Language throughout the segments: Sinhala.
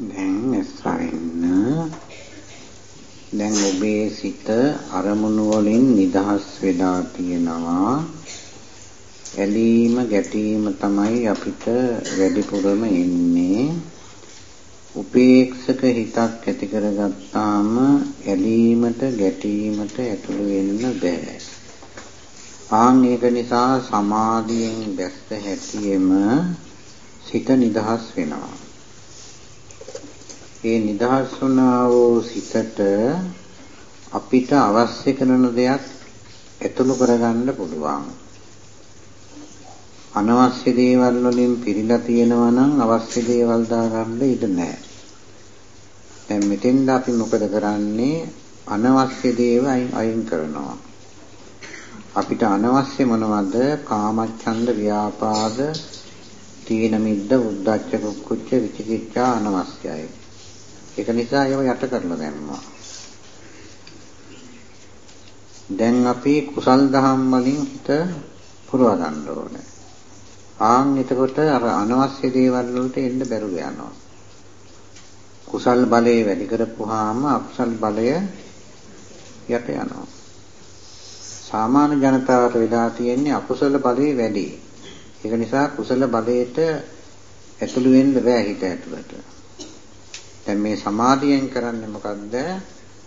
දැන් එස්සරින්න දැන් ඔබේ සිත අරමුණු වලින් නිදහස් වෙලා තියෙනවා. ඇලීම ගැටීම තමයි අපිට වැඩිපුරම එන්නේ. උපේක්ෂක හිතක් ඇති කරගත්තාම ඇලීමට ගැටීමට ඇතුළු වෙන්න බෑ. ආන් ඒක නිසා සමාධියෙන් දැස්ස හැටියෙම සිත නිදහස් වෙනවා. ඒ නිදහස් වුණා වූ සිතට අපිට අවශ්‍ය කරන දෙයක් ඇතුළු කරගන්න පුළුවන්. අනවශ්‍ය දේවල් වලින් පිරීලා තියෙනවා නම් අවශ්‍ය දේවල් දාගන්න ඉඩ නැහැ. දැන් මෙතෙන්ද අපි මොකද කරන්නේ? අනවශ්‍ය දේවල් අයින් කරනවා. අපිට අනවශ්‍ය මොනවද? කාමච්ඡන්ද, ව්‍යාපාද, තීන මිද්ද, උද්ධච්ච, කුච්ච, විචිකිච්ඡා අනවශ්‍යයි. ඒක නිසා ඒව යට කරලා දැම්මා. දැන් අපි කුසල් දහම් වලින් හිත පුරව ගන්න ඕනේ. ආන් එතකොට අර අනවශ්‍ය දේවල් වලට එන්න බැරුව යනවා. කුසල් බලය වැඩි කරපුවාම අකුසල් බලය යට යනවා. සාමාන්‍ය ජනතාවට වෙලා තියෙන්නේ අකුසල බලය වැඩි. ඒක නිසා කුසල බලයට ඇතුළු වෙන්න බෑ හිත ඇතුළට. දැන් මේ සමාධියෙන් කරන්නේ මොකද්ද?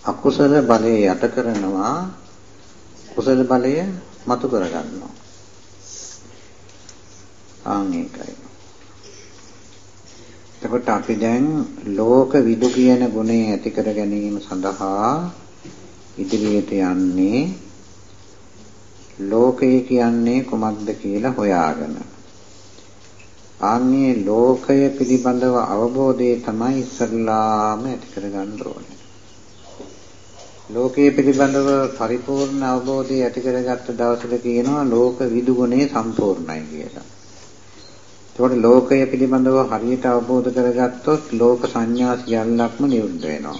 අකුසල බලය යට කරනවා කුසල බලය මතු කරගන්නවා. ආන් ඒකයි. එතකොට අපි දැන් ලෝක විදු කියන ගුණය ඇති කර ගැනීම සඳහා ඉදිරියට යන්නේ ලෝකය කියන්නේ කුමක්ද කියලා හොයාගෙන. ආන්නේ ලෝකය පිළිබඳව අවබෝධය තමයි ඉස්සල්ලාම ඇති කරගන්න ඕනේ. ලෝකයේ පිළිබඳව පරිපූර්ණ අවබෝධය ඇති කරගත්ත දවසට කියනවා ලෝක විදුගුණේ සම්පූර්ණයි කියලා. එතකොට ලෝකය පිළිබඳව හරියට අවබෝධ කරගත්තොත් ලෝක සංඥා සියල්ලක්ම නිරුද්ධ වෙනවා.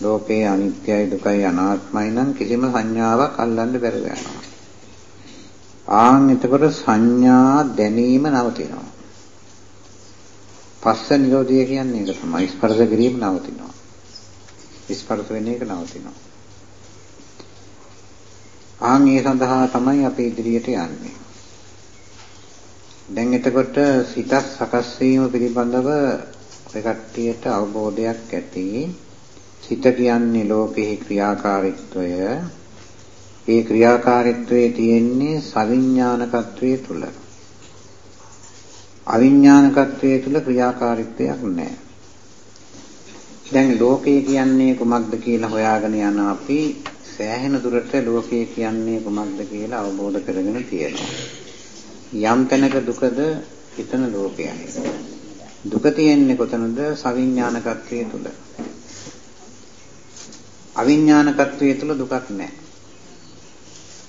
ලෝකේ අනිත්‍යයි දුකයි අනාත්මයි නම් කිසිම සංඥාවක් අල්ලන්න බැරුව යනවා. ආන් එතකොට සංඥා දැනීම නවතිනවා. පස්ස නිරෝධය කියන්නේ ඒක තමයි ස්පර්ශ කිරීම නවතිනවා. ස්පර්ශ වෙන එක නවතිනවා. ආන් ඒ සඳහා තමයි අපි ඉදිරියට යන්නේ. දැන් එතකොට සිත සකස් වීම පිළිබඳව ඔය කට්ටියට අවබෝධයක් ඇති. සිත කියන්නේ ලෝකෙහි ක්‍රියාකාරීත්වය ඒ ක්‍රියාකාරීත්වයේ තියෙන්නේ සවිඥානිකත්වයේ තුල. අවිඥානිකත්වයේ තුල ක්‍රියාකාරීත්වයක් නැහැ. දැන් ලෝකය කියන්නේ කුමක්ද කියලා හොයාගෙන යන අපි සෑහෙන දුරට ලෝකය කියන්නේ කුමක්ද කියලා අවබෝධ කරගෙන තියෙනවා. යම් තැනක දුකද හිතන ලෝකයයි. දුක තියෙන්නේ කොතනද? සවිඥානිකත්වයේ තුල. අවිඥානිකත්වයේ තුල දුකක් නැහැ.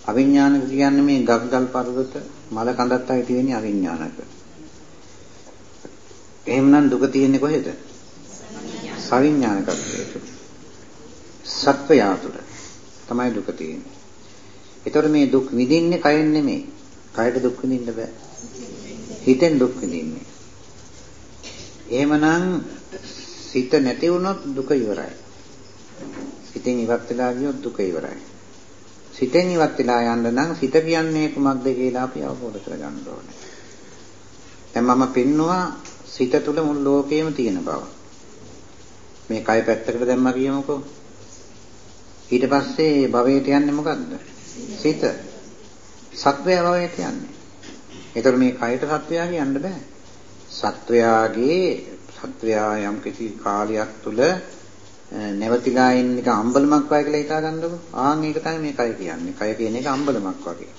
අවිඥානික කියන්නේ මේ ගග්ගල් පර්වත මල කඳත් අයි තියෙන අවිඥානික. එහෙමනම් දුක තියෙන්නේ කොහෙද? සවිඥානිකත්වයේ තුල. සත්වයා තුල තමයි දුක තියෙන්නේ. ඒතකොට මේ දුක් විඳින්නේ කයෙන් නෙමෙයි. කයට දුක් විඳින්න බෑ. හිතෙන් දුක් විඳින්නේ. එහෙමනම් සිත නැති වුණොත් දුක ඉවරයි. සිතෙන් ඉවත් වෙලා ගියොත් දුක ඉවරයි. සිතෙන් ඉවත් වෙලා යන්න නම් සිත කියන්නේ කුමක්ද කියලා අපි අවබෝධ කරගන්න ඕනේ. දැන් මම පෙන්නවා සිත තුළ මුළු ලෝකයම තියෙන බව. මේ කය පැත්තකට දැම්මා කියමුකෝ. ඊට පස්සේ භවයට යන්නේ මොකද්ද? සිත. සත්වය භවයට යන්නේ. ඒතර මේ කයට සත්වයා කියන්න බෑ. සත්වයාගේ සත්වයා යම් කිසි කාලයක් තුල නැවතිලා ඉන්න එක අම්බලමක් වගේ කියලා හිතා ගන්නකො. ආන් ඒක තමයි මේ කය කියන්නේ. කය කියන එක අම්බලමක් වගේ.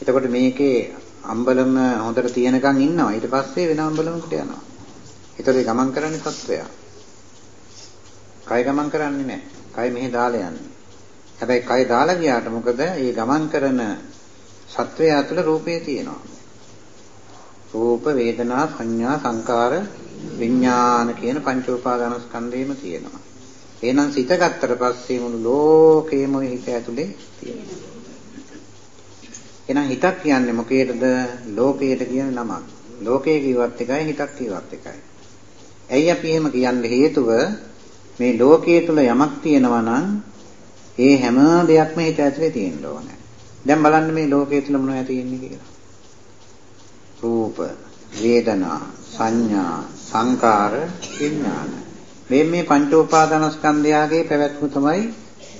එතකොට මේකේ අම්බලම හොඳට තියෙනකන් ඉන්නවා. ඊට පස්සේ වෙන අම්බලමකට යනවා. ඒතකොට ගමන් කරන්නේ සත්වයා. කය ගමන් කරන්නේ නැහැ. කය මෙහෙ දාලා යන්නේ. හැබැයි කය දාලා ගියාට මොකද? මේ ගමන් කරන සත්වයා තුළ රූපේ තියෙනවා. රූප වේදනා සංඥා සංකාර විඥාන කියන පංච උපාදාන ස්කන්ධේම තියෙනවා. එහෙනම් සිත ගත්තට පස්සේ මුළු ලෝකේම හිත ඇතුලේ තියෙනවා. එහෙනම් හිතක් කියන්නේ මොකේද? ලෝකයට කියන නමක්. ලෝකයේ කිව්වත් එකයි හිතක් කිව්වත් එකයි. ඇයි අපි එහෙම කියන්න හේතුව මේ ලෝකයේ තුල යමක් තියෙනවා නම් ඒ හැම දෙයක්ම හිත ඇතුලේ තියෙන්න ඕනේ. දැන් බලන්න මේ ලෝකයේ තුල මොනවද තියෙන්නේ කියලා. රූප, වේදනා, සංඥා, සංකාර, විඥාන. මේ මේ පංච උපාදානස්කන්ධයගේ පැවැත්ම තමයි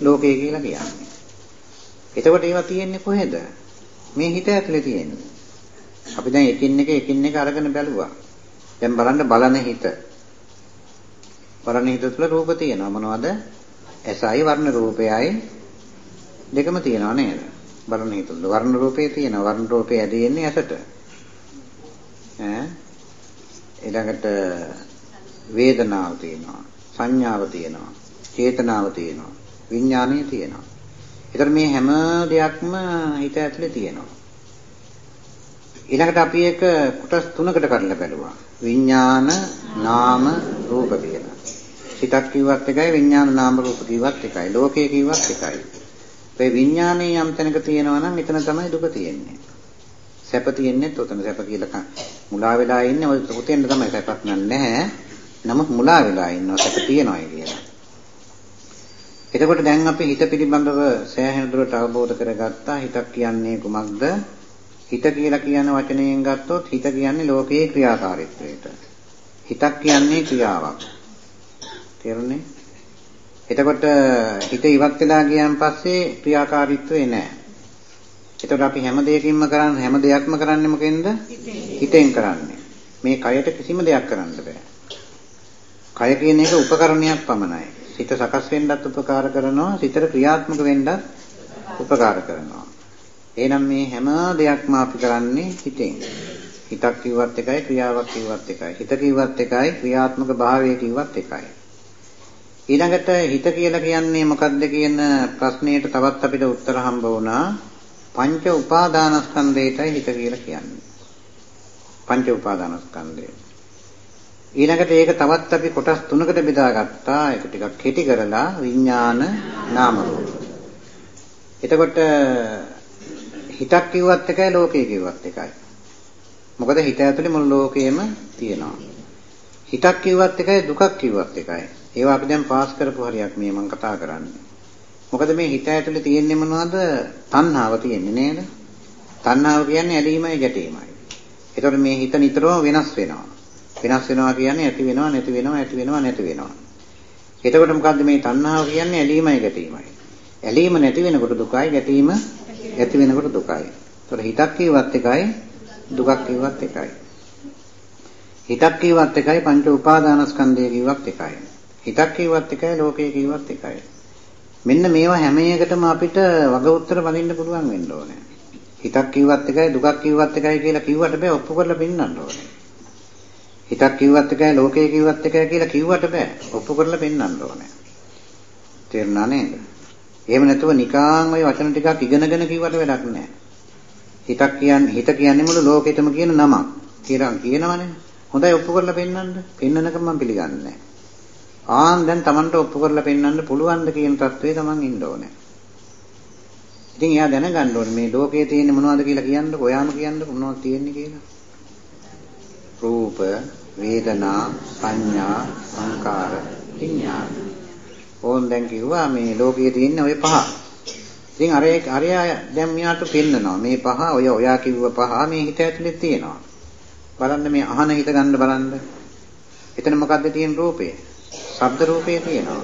ලෝකය කියලා කියන්නේ. එතකොට ඒවා තියෙන්නේ කොහෙද? මේ හිත ඇතුලේ තියෙන්නේ. අපි දැන් එකින් එක එකින් එක අරගෙන බැලුවා. දැන් බලන්න බලන හිත. බලන හිත තුළ රූප තියෙනවා මොනවද? ඇසයි වර්ණ රූපයයි දෙකම තියෙනවා නේද? බලන හිත තුළ වර්ණ රූපේ තියෙනවා. වර්ණ රූපේ ඇදෙන්නේ ඇසට. ඈ ඊළඟට වේදනාව තියෙනවා. සංඥාව තියෙනවා. චේතනාව තියෙනවා. විඥානය තියෙනවා. ඒතර මේ හැම දෙයක්ම හිත ඇතුලේ තියෙනවා. ඊළඟට අපි ඒක කොටස් තුනකට කඩලා බැලුවා. විඥාන, නාම, රූප කියලා. සිතක් කිව්වත් එකයි විඥාන නාම රූප කිව්වත් එකයි. ලෝකය කිව්වත් එකයි. ඒ විඥානයේ යම් තැනක තියෙනවා නම් එතන තමයි දුක තියෙන්නේ. සැප තියෙන්නේ උතන සැප කියලා මුලා වෙලා ඉන්නේ ඔය උතෙන්ද තමයි සැපක් නැහැ. නමුත් මුලා වෙලා ඉන්නවා සැප තියනවා කියලා. එතකොට දැන් අපි හිත පිළිබඳව සෑහෙන දුරට අවබෝධ කරගත්තා. හිතක් කියන්නේ කුමක්ද? හිත කියලා කියන වචනයෙන් ගත්තොත් හිත කියන්නේ ලෝකයේ ක්‍රියාකාරීත්වයට. හිතක් කියන්නේ ක්‍රියාවක්. තේරුණේ? එතකොට හිත ඉවත් වෙලා ගියන් පස්සේ ක්‍රියාකාරීත්වේ නැහැ. එතකොට අපි හැම දෙයකින්ම කරන්නේ හැම දෙයක්ම කරන්නේ මොකෙන්ද? හිතෙන් කරන්නේ. මේ කයට කිසිම දෙයක් කරන්න බෑ. කය කියන එක උපකරණයක් පමණයි. සිත සකස් වෙන්නත් උපකාර කරනවා, සිතට ක්‍රියාත්මක වෙන්නත් උපකාර කරනවා. එහෙනම් මේ හැම දෙයක්ම අපි කරන්නේ හිතෙන්. හිතක් කිව්වත් එකයි, ක්‍රියාවක් කිව්වත් එකයි. හිත කිව්වත් එකයි, ක්‍රියාත්මක භාවය කිව්වත් එකයි. ඊළඟට හිත කියලා කියන්නේ මොකක්ද කියන ප්‍රශ්නයට තවත් අපිට උත්තර හම්බ වුණා. පංච උපාදානස්කන්ධයටයි හිත කියලා කියන්නේ. පංච උපාදානස්කන්ධය. ඊළඟට ඒක තවත් අපි කොටස් තුනකට බෙදාගත්තා. ඒක ටිකක් කෙටි කරලා විඥාන නාම රූප. එතකොට හිතක් කිව්වත් එකයි ලෝකය කිව්වත් එකයි. මොකද හිත ඇතුලේ මුළු ලෝකයම තියෙනවා. හිතක් කිව්වත් එකයි දුකක් කිව්වත් එකයි. ඒවා අපි දැන් පාස් කරපු හරියක් මේ මම කතා කරන්නේ. මොකද මේ හිත ඇතුලේ තියෙන්නේ මොනවද? තණ්හාව තියෙන්නේ නේද? තණ්හාව කියන්නේ ඇලීමයි ගැටීමයි. ඒතකොට මේ හිත නිතරම වෙනස් වෙනවා. වෙනස් වෙනවා කියන්නේ ඇති වෙනවා නැති වෙනවා ඇති වෙනවා නැති වෙනවා. එතකොට මොකද්ද මේ තණ්හාව කියන්නේ ඇලීමයි ගැටීමයි. ඇලීම නැති වෙනකොට දුකයි ගැටීම ඇති වෙනකොට දුකයි. ඒතකොට හිතක් කියවත් එකයි දුකක් කියවත් එකයි. හිතක් කියවත් එකයි පංච උපාදානස්කන්ධය කියවත් එකයි. හිතක් කියවත් එකයි ලෝකය කියවත් එකයි. මෙන්න මේවා හැම එකටම අපිට වග උත්තර බඳින්න පුළුවන් වෙන්න ඕනේ. හිතක් කිව්වත් එකයි දුකක් කිව්වත් එකයි කියලා කිව්වට බෑ ඔප්පු කරලා පෙන්නන්න ඕනේ. හිතක් කිව්වත් එකයි ලෝකය කිව්වත් එකයි කියලා කිව්වට බෑ ඔප්පු කරලා පෙන්නන්න ඕනේ. තේරුණා නේද? එහෙම නැතුව නිකාන් ওই වචන ටිකක් ඉගෙනගෙන කිව්වට වැඩක් නැහැ. හිතක් කියන්නේ හිත කියන්නේ මුළු ලෝකෙටම කියන නමක්. කියලා කියනවනේ. හොඳයි ඔප්පු කරලා පෙන්නන්න. පෙන්නනකම මම පිළිගන්නේ නැහැ. ආන් දැන් Tamanට ඔප්පු කරලා පෙන්වන්න පුළුවන්ද කියන තත්ත්වයේ Taman ඉන්න ඕනේ. ඉතින් එයා දැනගන්න ඕනේ මේ ලෝකයේ තියෙන්නේ මොනවද කියලා කියන්නකො ඔයාම කියන්නකො මොනවද තියෙන්නේ කියලා. රූප, වේදනා, සංඥා, සංකාර, විඥාන. ඕන් දැන් කිව්වා මේ ලෝකයේ තියෙන්නේ ওই පහ. ඉතින් අර අරයා දැන් මෙයාට පෙන්නනවා මේ පහ ඔය ඔයා කිව්ව පහ මේ හිත ඇතුලේ තියෙනවා. බලන්න මේ අහන හිත ගන්න බලන්න. එතන මොකද්ද තියෙන රූපේ? ශබ්ද රූපේ තියෙනවා.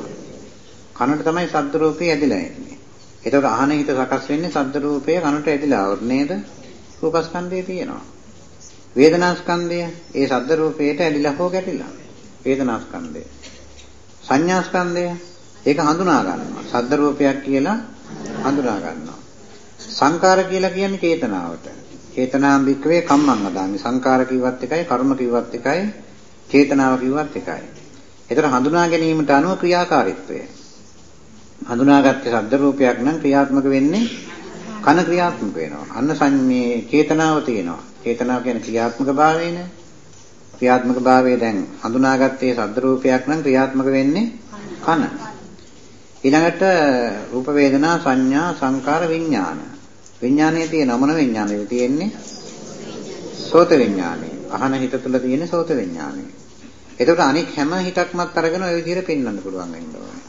කනට තමයි ශබ්ද රූපේ ඇදිලා ඉන්නේ. ඒතකොට අහන හිත සකස් වෙන්නේ ශබ්ද රූපේ කනට ඇදිලා આવුත් නේද? රූපස්කන්ධය තියෙනවා. වේදනාස්කන්ධය ඒ ශබ්ද රූපේට ඇදිලා හෝ ගැටිලා. වේදනාස්කන්ධය. සංඥාස්කන්ධය ඒක හඳුනා ගන්නවා. ශබ්ද රූපයක් කියලා හඳුනා ගන්නවා. සංකාර කියලා කියන්නේ චේතනාවට. චේතනාම් වික්‍රේ කම්මං අදාමි. සංකාර කිව්වත් එකයි, කර්ම කිව්වත් එකයි, චේතනාව කිව්වත් එකයි. ඒතර හඳුනා ගැනීමට අනුව ක්‍රියාකාරීත්වය. හඳුනාගත්තේ ශබ්ද රූපයක් නම් ක්‍රියාත්මක වෙන්නේ කන ක්‍රියාත්මක වෙනවා. අන්න සංමේ චේතනාව තියෙනවා. චේතනාව කියන්නේ ක්‍රියාත්මක භාවයනේ. ක්‍රියාත්මක භාවය දැන් හඳුනාගත්තේ ශබ්ද රූපයක් නම් ක්‍රියාත්මක වෙන්නේ කන. ඊළඟට රූප වේදනා සංඥා සංකාර විඥාන. විඥානයේ තියෙන මොන විඥානයද තියෙන්නේ? සෝත විඥානය. අහන හිත තුළ තියෙන සෝත විඥානය. එතකොට අනික් හැම හිතක්මත් අරගෙන ওই විදිහට පෙන්වන්න පුළුවන් වෙන්න ඕනේ.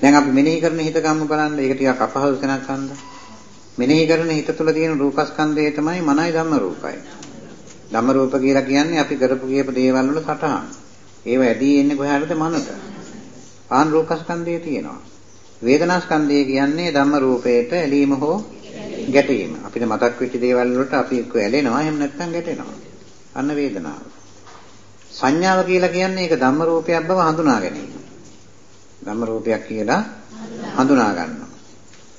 දැන් අපි මෙනෙහි කරන හිත ගම්ම බලන්න ඒක ටිකක් අපහසු තැනක් හන්ද. මෙනෙහි කරන හිත තුළ තියෙන රූපස්කන්ධය තමයි මනයි ධම්ම රූපයි. ධම්ම රූප කියලා කියන්නේ අපි කරපු කියපු දේවල් වල සටහන්. ඒව ඇදී එන්නේ කොහාටද මනට. ආන් රූපස්කන්ධය තියෙනවා. වේදනාස්කන්ධය කියන්නේ ධම්ම රූපයට ඇලීම හෝ ගැටීම. අපිට මතක් වෙච්ච දේවල් වලට අපි එක්ක ඇලෙනවා එහෙම නැත්නම් ගැටෙනවා. අන්න වේදනාව. සංඥාව කියලා කියන්නේ ඒක ධම්ම රූපයක් බව හඳුනා ගැනීම. ධම්ම රූපයක් කියලා හඳුනා ගන්නවා.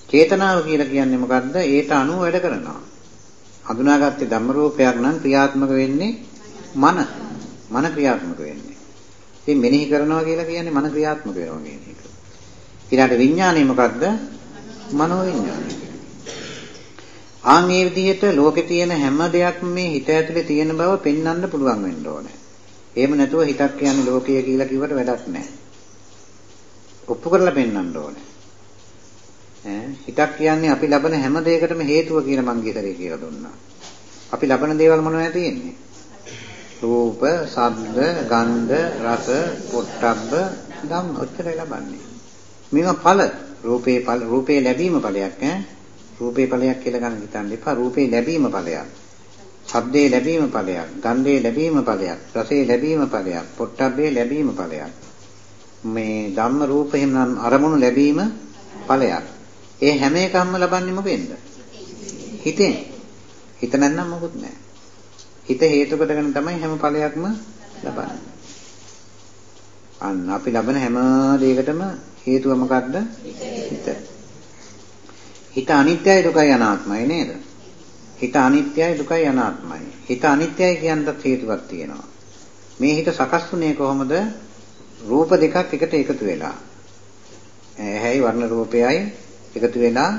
චේතනාව කියලා කියන්නේ මොකද්ද? ඒට අනුව වැඩ කරනවා. හඳුනාගත්තේ ධම්ම රූපයක් නම් ක්‍රියාත්මක වෙන්නේ මන. මන ක්‍රියාත්මක වෙන්නේ. ඉතින් මෙනෙහි කරනවා කියලා කියන්නේ මන ක්‍රියාත්මක වෙනවා කියන එක. ඊළඟට විඥානය මොකද්ද? මනෝ විඥානය. ආන් මේ විදිහට ලෝකේ තියෙන හැම දෙයක්ම මේ හිත ඇතුලේ තියෙන බව පෙන්වන්න පුළුවන් වෙන්න ඕනේ. එහෙම නැතුව හිතක් කියන්නේ ලෝකය කියලා කිව්වට වැඩක් නැහැ. ඔප්පු කරලා පෙන්වන්න ඕනේ. ඈ හිතක් කියන්නේ අපි ලබන හැම දෙයකටම හේතුව කියලා මං ගිතරේ කියලා දුන්නා. අපි ලබන දේවල් මොනවද තියෙන්නේ? රූප, ශබ්ද, ගන්ධ, රස, පොට්ටබ්බ, ධම්ම ඔච්චරයි ලබන්නේ. මේවා ඵල රූපේ ඵල රූපේ ලැබීම ඵලයක් ඈ රූපේ ඵලයක් කියලා ගන්න හිතන්න එපා රූපේ ලැබීම ඵලයක් ශබ්දේ ලැබීම ඵලයක් ගන්ධේ ලැබීම ඵලයක් රසේ ලැබීම ඵලයක් පොට්ටබ්බේ ලැබීම ඵලයක්. මේ ධම්ම රූප එහෙනම් අරමුණු ලැබීම ඵලයක්. ඒ හැම එකක්ම ලබන්නේ මොකෙන්ද? හිතෙන්. හිත නැත්නම් මොකුත් නැහැ. හිත හේතු කොටගෙන තමයි හැම ඵලයක්ම ලබන්නේ. අන්න අපි ලබන හැම දෙයකටම හේතුව මොකද්ද? හිත. හිත අනිත්‍යයි දුකයි අනාත්මයි නේද? හිත අනිත්‍යයි දුකයි අනාත්මයි. හිත අනිත්‍යයි කියනට හේතුවක් තියෙනවා. මේ හිත සකස් වුණේ කොහොමද? රූප දෙකක් එකට එකතු වෙලා. ඇහැයි වර්ණ රූපයයි එකතු වෙලා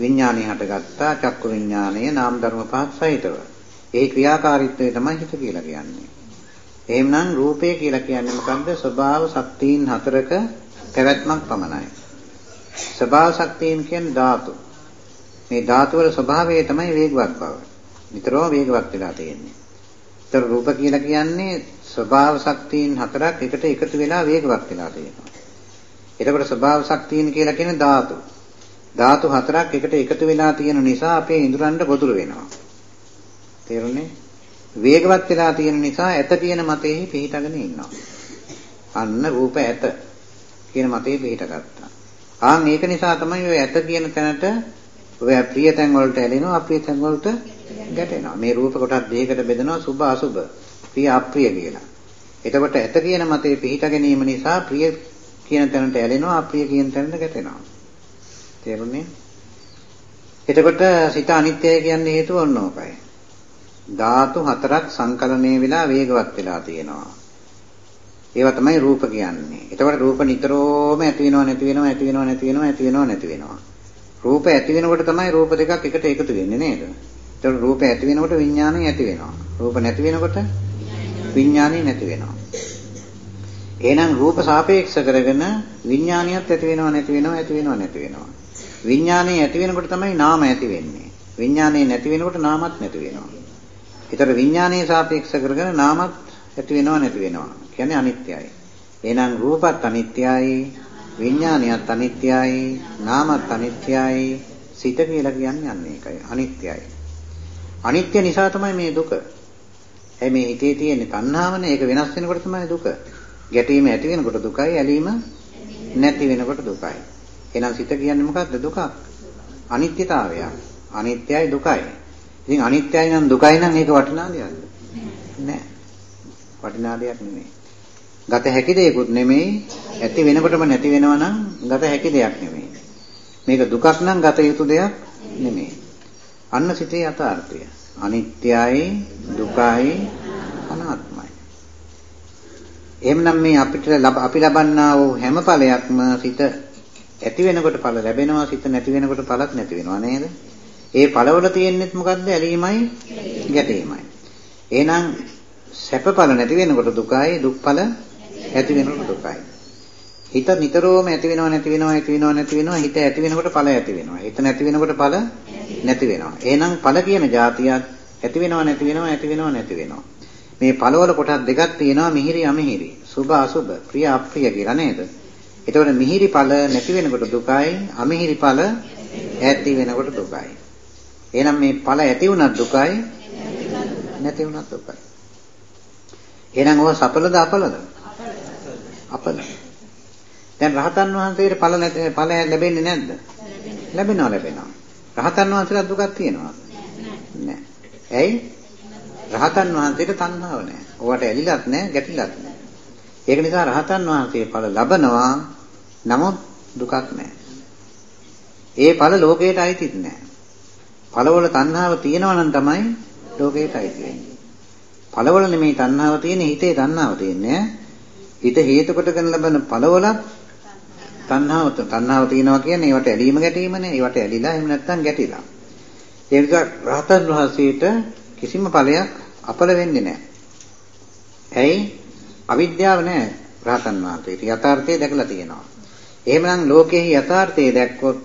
විඥානය හටගත්තා චක්කු විඥානය නාම ධර්ම පහක් සහිතව. ඒ ක්‍රියාකාරීත්වය තමයි හිත කියලා කියන්නේ. එහෙමනම් රූපය කියලා කියන්නේ මොකද්ද? ස්වභාව ශක්තියින් හතරක පැවැත්මක් පමණයි. ස්වභාව ශක්තියින් කියන්නේ ධාතු. මේ ධාතු වල ස්වභාවය තමයි වේගවත් බව. නිතරම වේගවත් වෙලා තියෙන්නේ. ඒතර රූප කියලා කියන්නේ ස්වභාව ශක්තියින් හතරක් එකට එකතු වෙලා වේගවත් වෙලා තියෙනවා. එතකොට ස්වභාව ශක්තියින් කියලා කියන්නේ ධාතු. ධාතු හතරක් එකට එකතු වෙලා තියෙන නිසා අපේ ඉඳුරන්ට ගොදුරු වෙනවා. තේරුණේ? වේගවත් වෙලා තියෙන නිසා ඇත කියන මතෙහි පිහිටගෙන ඉන්නවා. අන්න රූප ඇත කියන මතේ පිහිටගත්තා. ආන් ඒක නිසා තමයි ඔය ඇත කියන තැනට ඔය ප්‍රිය තැන් වලට ඇලෙනවා අප්‍රිය තැන් වලට ගැටෙනවා. මේ රූප කොටස් දෙකකට බෙදෙනවා සුභ අසුභ ප්‍රිය අප්‍රිය කියලා. එතකොට ඇත කියන මතේ පිහිට ගැනීම නිසා ප්‍රිය කියන තැනට ඇලෙනවා අප්‍රිය කියන තැනට ගැටෙනවා. තේරුණේ? එතකොට සිත අනිත්‍යයි කියන්නේ හේතුව ඔන්න ඕකයි. ධාතු හතරක් සංකලනය වෙලා වේගවත් වෙලා තියෙනවා. ඒවා තමයි රූප කියන්නේ. එතකොට රූප නිතරම ඇති වෙනව නැති වෙනව ඇති වෙනව නැති වෙනව ඇති වෙනව නැති වෙනවා. රූප ඇති වෙනකොට තමයි රූප දෙකක් එකට එකතු වෙන්නේ නේද? එතකොට රූප ඇති වෙනකොට විඥානය ඇති වෙනවා. රූප නැති වෙනකොට විඥානය නැති වෙනවා. එහෙනම් රූප සාපේක්ෂ කරගෙන විඥානියත් ඇති වෙනව නැති වෙනව ඇති වෙනව නැති වෙනවා. විඥානය ඇති වෙනකොට තමයි නාම ඇති වෙන්නේ. විඥානය නැති වෙනකොට නාමත් නැති වෙනවා. ඒතර විඥානයේ සාපේක්ෂ කරගෙන නාමත් ඇති වෙනව නැති වෙනවා. කියන්නේ අනිත්‍යයි. එහෙනම් රූපත් අනිත්‍යයි, විඥානයත් අනිත්‍යයි, නාමත් අනිත්‍යයි, සිත කියලා කියන්නේ අන්න ඒකයි. අනිත්‍යයි. අනිත්‍ය නිසා තමයි මේ දුක. ඒ මේ හිතේ තියෙන තණ්හාවනේ ඒක වෙනස් වෙනකොට තමයි දුක. ගැටීම ඇති වෙනකොට දුකයි, ඇලීම නැති වෙනකොට දුකයි. එහෙනම් සිත කියන්නේ මොකක්ද? දුකක්. අනිත්‍යතාවය. අනිත්‍යයි දුකයි. ඉතින් අනිත්‍යයි නම් දුකයි නම් ඒක වටිනා දෙයක්ද? නෑ. වටිනා දෙයක් නෙමෙයි. ගත හැකි දෙයක්ුත් නෙමෙයි. ඇති වෙනකොටම නැති වෙනවා නම් ගත හැකි දෙයක් නෙමෙයි. මේක දුකක් නම් ගත යුතු දෙයක් නෙමෙයි. අන්න සිතේ යථාර්ථය. අනිත්‍යයි, දුකයි, අනාත්මයි. එහෙමනම් මේ අපිට අපි ලබන්නා වූ හැම ඵලයක්ම සිත ඇති වෙනකොට ඵල ලැබෙනවා සිත නැති වෙනකොට ඵලක් නැති වෙනවා නේද? ඒ ඵලවල තියෙන්නේ මොකද්ද? ඇලීමයි ගැටීමයි. එහෙනම් සැපඵල නැති වෙනකොට දුකයි, දුක්ඵල ඇති වෙනකොට දුකයි. හිත නිතරම ඇති වෙනව නැති වෙනව ඇති වෙනව නැති වෙනව හිත ඇති වෙනකොට ඵල ඇති වෙනවා. හිත නැති වෙනකොට ඵල නැති වෙනවා. එහෙනම් ඵල කියන જાතියක් ඇති වෙනව නැති වෙනව ඇති වෙනව නැති වෙනවා. මේ ඵලවල කොටස් දෙකක් තියෙනවා මිහිරි අමිහිරි. සුභ අසුභ, ප්‍රිය අප්‍රිය කියලා නේද? එතකොට මිහිරි ඵල නැති වෙනකොට දුකයි, අමිහිරි ඵල ඇති වෙනකොට දුකයි. එහෙනම් මේ ඵල ඇති වුණත් දුකයි, නැති වුණත් දුකයි. එහෙනම් ඕක සඵලද අපලද? අපල. දැන් රහතන් වහන්සේට ඵල නැති ඵල ලැබෙන්නේ නැද්ද? ලැබෙනවා ලැබෙනවා. රහතන් වහන්සේලා දුකක් තියෙනවා. නැහැ. ඇයි? රහතන් වහන්සේට තණ්හාව නැහැ. ඕවට ඇලිලත් නැහැ, ගැටිලත් නැහැ. ඒක නිසා රහතන් වහන්සේ ඵල ලබනවා. නමුත් දුකක් නැහැ. ඒ ඵල ලෝකයට අයිතිත් නැහැ. ඵලවල තණ්හාව තියෙනවා නම් තමයි ලෝකයට අයිති වෙන්නේ. ඵලවල නෙමේ තණ්හාව තියෙන්නේ හිතේ තණ්හාව තියෙන්නේ. හිත හේතු කොටගෙන ලබන ඵලවලත් තණ්හාව තණ්හාව තියෙනවා කියන්නේ ඒවට ඇලීම ගැටීමනේ. ඒවට ඇලිලා එහෙම නැත්නම් ගැටිලා. ඒ නිසා රහතන් වහන්සේට කිසිම ඵලයක් අපල වෙන්නේ නැහැ. ඇයි? අවිද්‍යාව නැහැ රහතන් වහන්සේට. යථාර්ථය දැකලා තියෙනවා. එහෙමනම් ලෝකයේ යථාර්ථය දැක්කොත්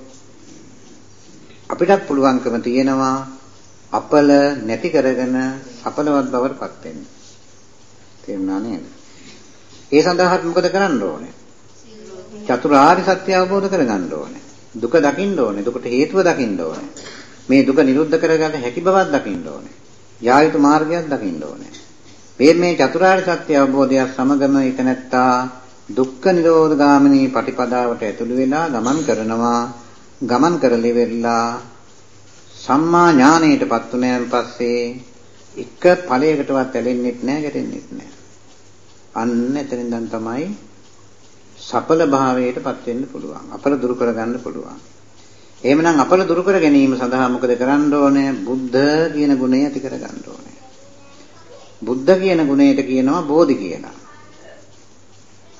අපිටත් පුළුවන්කම තියෙනවා අපල නැති කරගෙන අපලවත් බවට පත් වෙන්න. තේරුණා නේද? ඒ සඳහා මොකද කරන්න ඕනේ? චතුරාර්ය සත්‍ය අවබෝධ කරගන්න ඕනේ. දුක දකින්න ඕනේ. දුකට හේතුව දකින්න ඕනේ. මේ දුක නිරුද්ධ කරගන්න හැකි බවක් දකින්න ඕනේ. යායුතු මාර්ගයක් දකින්න ඕනේ. මේ මේ චතුරාර්ය සත්‍ය අවබෝධය සමගම එක නැත්තා දුක්ඛ නිරෝධ ගාමිනී පටිපදාවට ඇතුළු වෙලා ගමන් කරනවා. ගමන් කරලි වෙලා සම්මා ඥාණයටපත් උනයන් පස්සේ එක ඵලයකටවත් ඇලෙන්නෙත් නැහැ ගැටෙන්නෙත් නැහැ. අන්න එතනින්දන් තමයි සඵල භාවයටපත් වෙන්න පුළුවන්. අපල දුරු කරගන්න පුළුවන්. එහෙමනම් අපල දුරු කර ගැනීම සඳහා මොකද කරන්න ඕනේ? බුද්ධ කියන ගුණය ඇති කරගන්න ඕනේ. බුද්ධ කියන ගුණයට කියනවා බෝධි කියලා.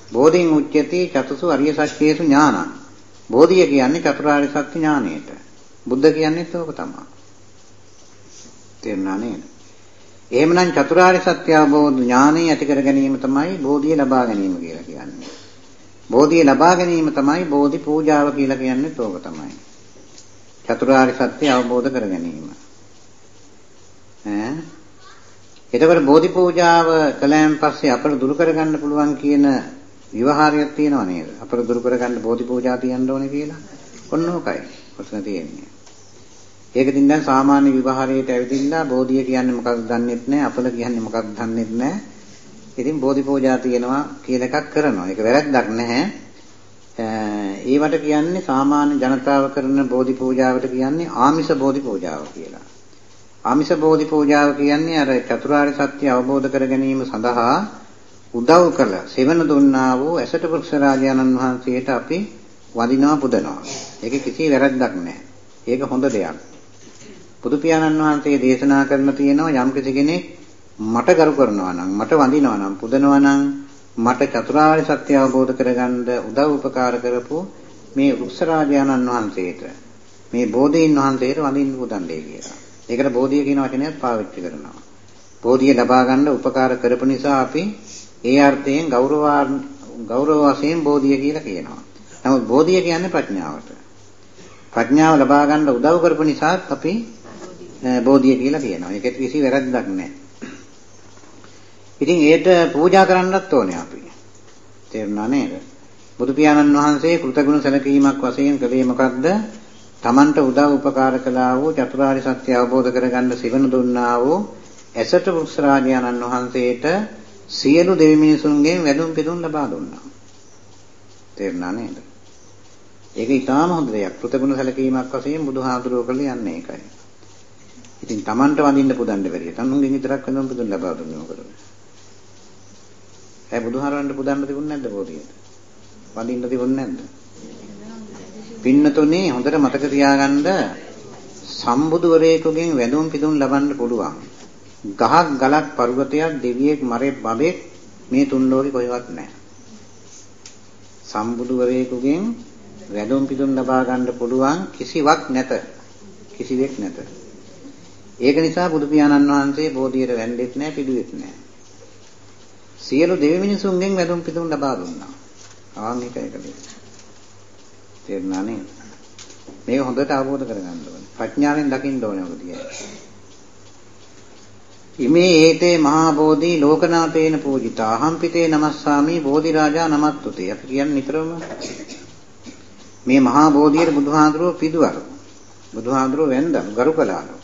බෝධින් උච්චති චතුසු අරිය සත්‍යේසු ඥානං. බෝධිය කියන්නේ චතුරාර්ය සත්‍ය ඥානයට. බුද්ධ කියන්නේත් ඕක තමයි. තේරුණා නේද? එහෙමනම් චතුරාර්ය සත්‍ය අවබෝධ ඥානය ඇති කර ගැනීම තමයි බෝධිය ලබා ගැනීම කියලා කියන්නේ. බෝධිය ලබා ගැනීම තමයි බෝධි පූජාව කියලා කියන්නේ තෝක තමයි. චතුරාර්ය සත්‍ය අවබෝධ කර ගැනීම. ඈ එතකොට බෝධි පූජාව කලයන් පස්සේ අපට දුරු කරගන්න පුළුවන් කියන විවහාරයක් තියෙනව නේද? අපට දුරු කරගන්න බෝධි පූජා තියන්න ඕනේ කියලා. ඔන්න ඕකයි. ප්‍රශ්න තියෙන්නේ. ඒකකින් දැන් සාමාන්‍ය විවහාරයට ඇවිදින්න බෝධිය කියන්නේ මොකක්ද දන්නෙත් නැහැ අපල කියන්නේ මොකක්ද දන්නෙත් නැහැ. ඉතින් බෝධි පූජා තියෙනවා කියලා එකක් කරනවා. ඒක වැරද්දක් නැහැ. ඒවට කියන්නේ සාමාන්‍ය ජනතාව කරන බෝධි පූජාවට කියන්නේ ආමිෂ බෝධි පූජාව කියලා. ආමිෂ බෝධි පූජාව කියන්නේ අර චතුරාර්ය සත්‍ය අවබෝධ කර ගැනීම සඳහා උදව් කළ සෙවණ දුන්නා වූ ඇසට වෘක්ෂ රාජානන් වහන්සේට අපි වදිනවා පුදනවා. ඒක කිසි වැරද්දක් නැහැ. ඒක හොඳ දෙයක්. බුදු පියාණන් වහන්සේ දේශනා කරන තියෙනවා යම් කෙනෙක් මට ගරු කරනවා නම් මට වඳිනවා නම් පුදනවා නම් මට චතුරාර්ය සත්‍ය අවබෝධ කරගන්න උදව් උපකාර කරපු මේ වෘක්ෂරාජානන් වහන්සේට මේ බෝධීන් වහන්සේට වඳින්න පුදන්නේ කියලා. ඒකට බෝධිය කියන වචනයත් පාවිච්චි කරනවා. බෝධිය ලබා ගන්න උපකාර කරපු නිසා අපි ඒ අර්ථයෙන් ගෞරව ගෞරව වශයෙන් බෝධිය කියලා කියනවා. නමුත් බෝධිය කියන්නේ ප්‍රඥාවට. ප්‍රඥාව ලබා ගන්න උදව් කරපු නිසා අපි බෝධිය කියලා කියනවා. ඒකෙත් කිසි වැරද්දක් නැහැ. ඉතින් ඒට පූජා කරන්නත් ඕනේ අපි. තේරුණා නේද? බුදු පියාණන් වහන්සේ කෘතගුණ සැලකීමක් වශයෙන් කළේ මොකද්ද? තමන්ට උදව් උපකාර කළා වූ චතුරාර්ය සත්‍ය අවබෝධ කරගන්න සිවණු දුන්නා වූ ඇසට වෘක්ෂ රාජානන් වහන්සේට සියලු දෙවි මිනිසුන්ගෙන් වැඳුම් පිදුම් ලබා දුන්නා. තේරුණා නේද? ඒක ඊටාම හොඳ දෙයක්. කෘතගුණ සැලකීමක් වශයෙන් බුදුහාඳුරෝ කළේ යන්නේ ඒකයි. ඉතින් Tamanට වඳින්න පුදන්න බැරිය. තනුන්ගෙන් විතරක් වෙනම පුදුන් ලබා දුන්නේ මොකද? ඒ බුදුහාරවන්ට පුදන්න තිබුණේ නැද්ද බෝධියට? වඳින්න තිබුණේ නැද්ද? පින්නතුනේ හොඳට මතක තියාගන්න සම්බුදුවරයෙකුගෙන් වැඳුම් පිදුම් ලබන්න පුළුවන්. ගහක් ගලක් පර්වතයක් දෙවියෙක් මරේ බබෙක් මේ තුන් ලෝකේ කොහෙවත් නැහැ. සම්බුදුවරයෙකුගෙන් වැඳුම් පිදුම් ලබා ගන්න පුළුවන් කිසිවක් නැත. කිසිවෙක් නැත. ඒක නිසා බුදු පියාණන් වහන්සේ බෝධියට වැන්දෙත් නැහැ පිළිවෙත් නැහැ. සියලු දෙවි මිනිසුන්ගෙන් වැඳුම් පිදුම් ලබා දුන්නා. ආන් එක එකද. තේරුණා නේද? මේක හොඳට අවබෝධ කරගන්න ඕනේ. ප්‍රඥාවෙන් දකින්න ඕනේ ඔක දිහා. ඉමේ ඒතේ මහා බෝධි ලෝකනාථේන පූජිතා අහම්පිතේ නමස්සාමි බෝධි රාජා නමත්තුතේ අපි කියන්නේ නිතරම මේ මහා බෝධියට බුදුහාඳුරෝ පිදුවරු බුදුහාඳුරෝ වැන්දම් ගරු කළාලු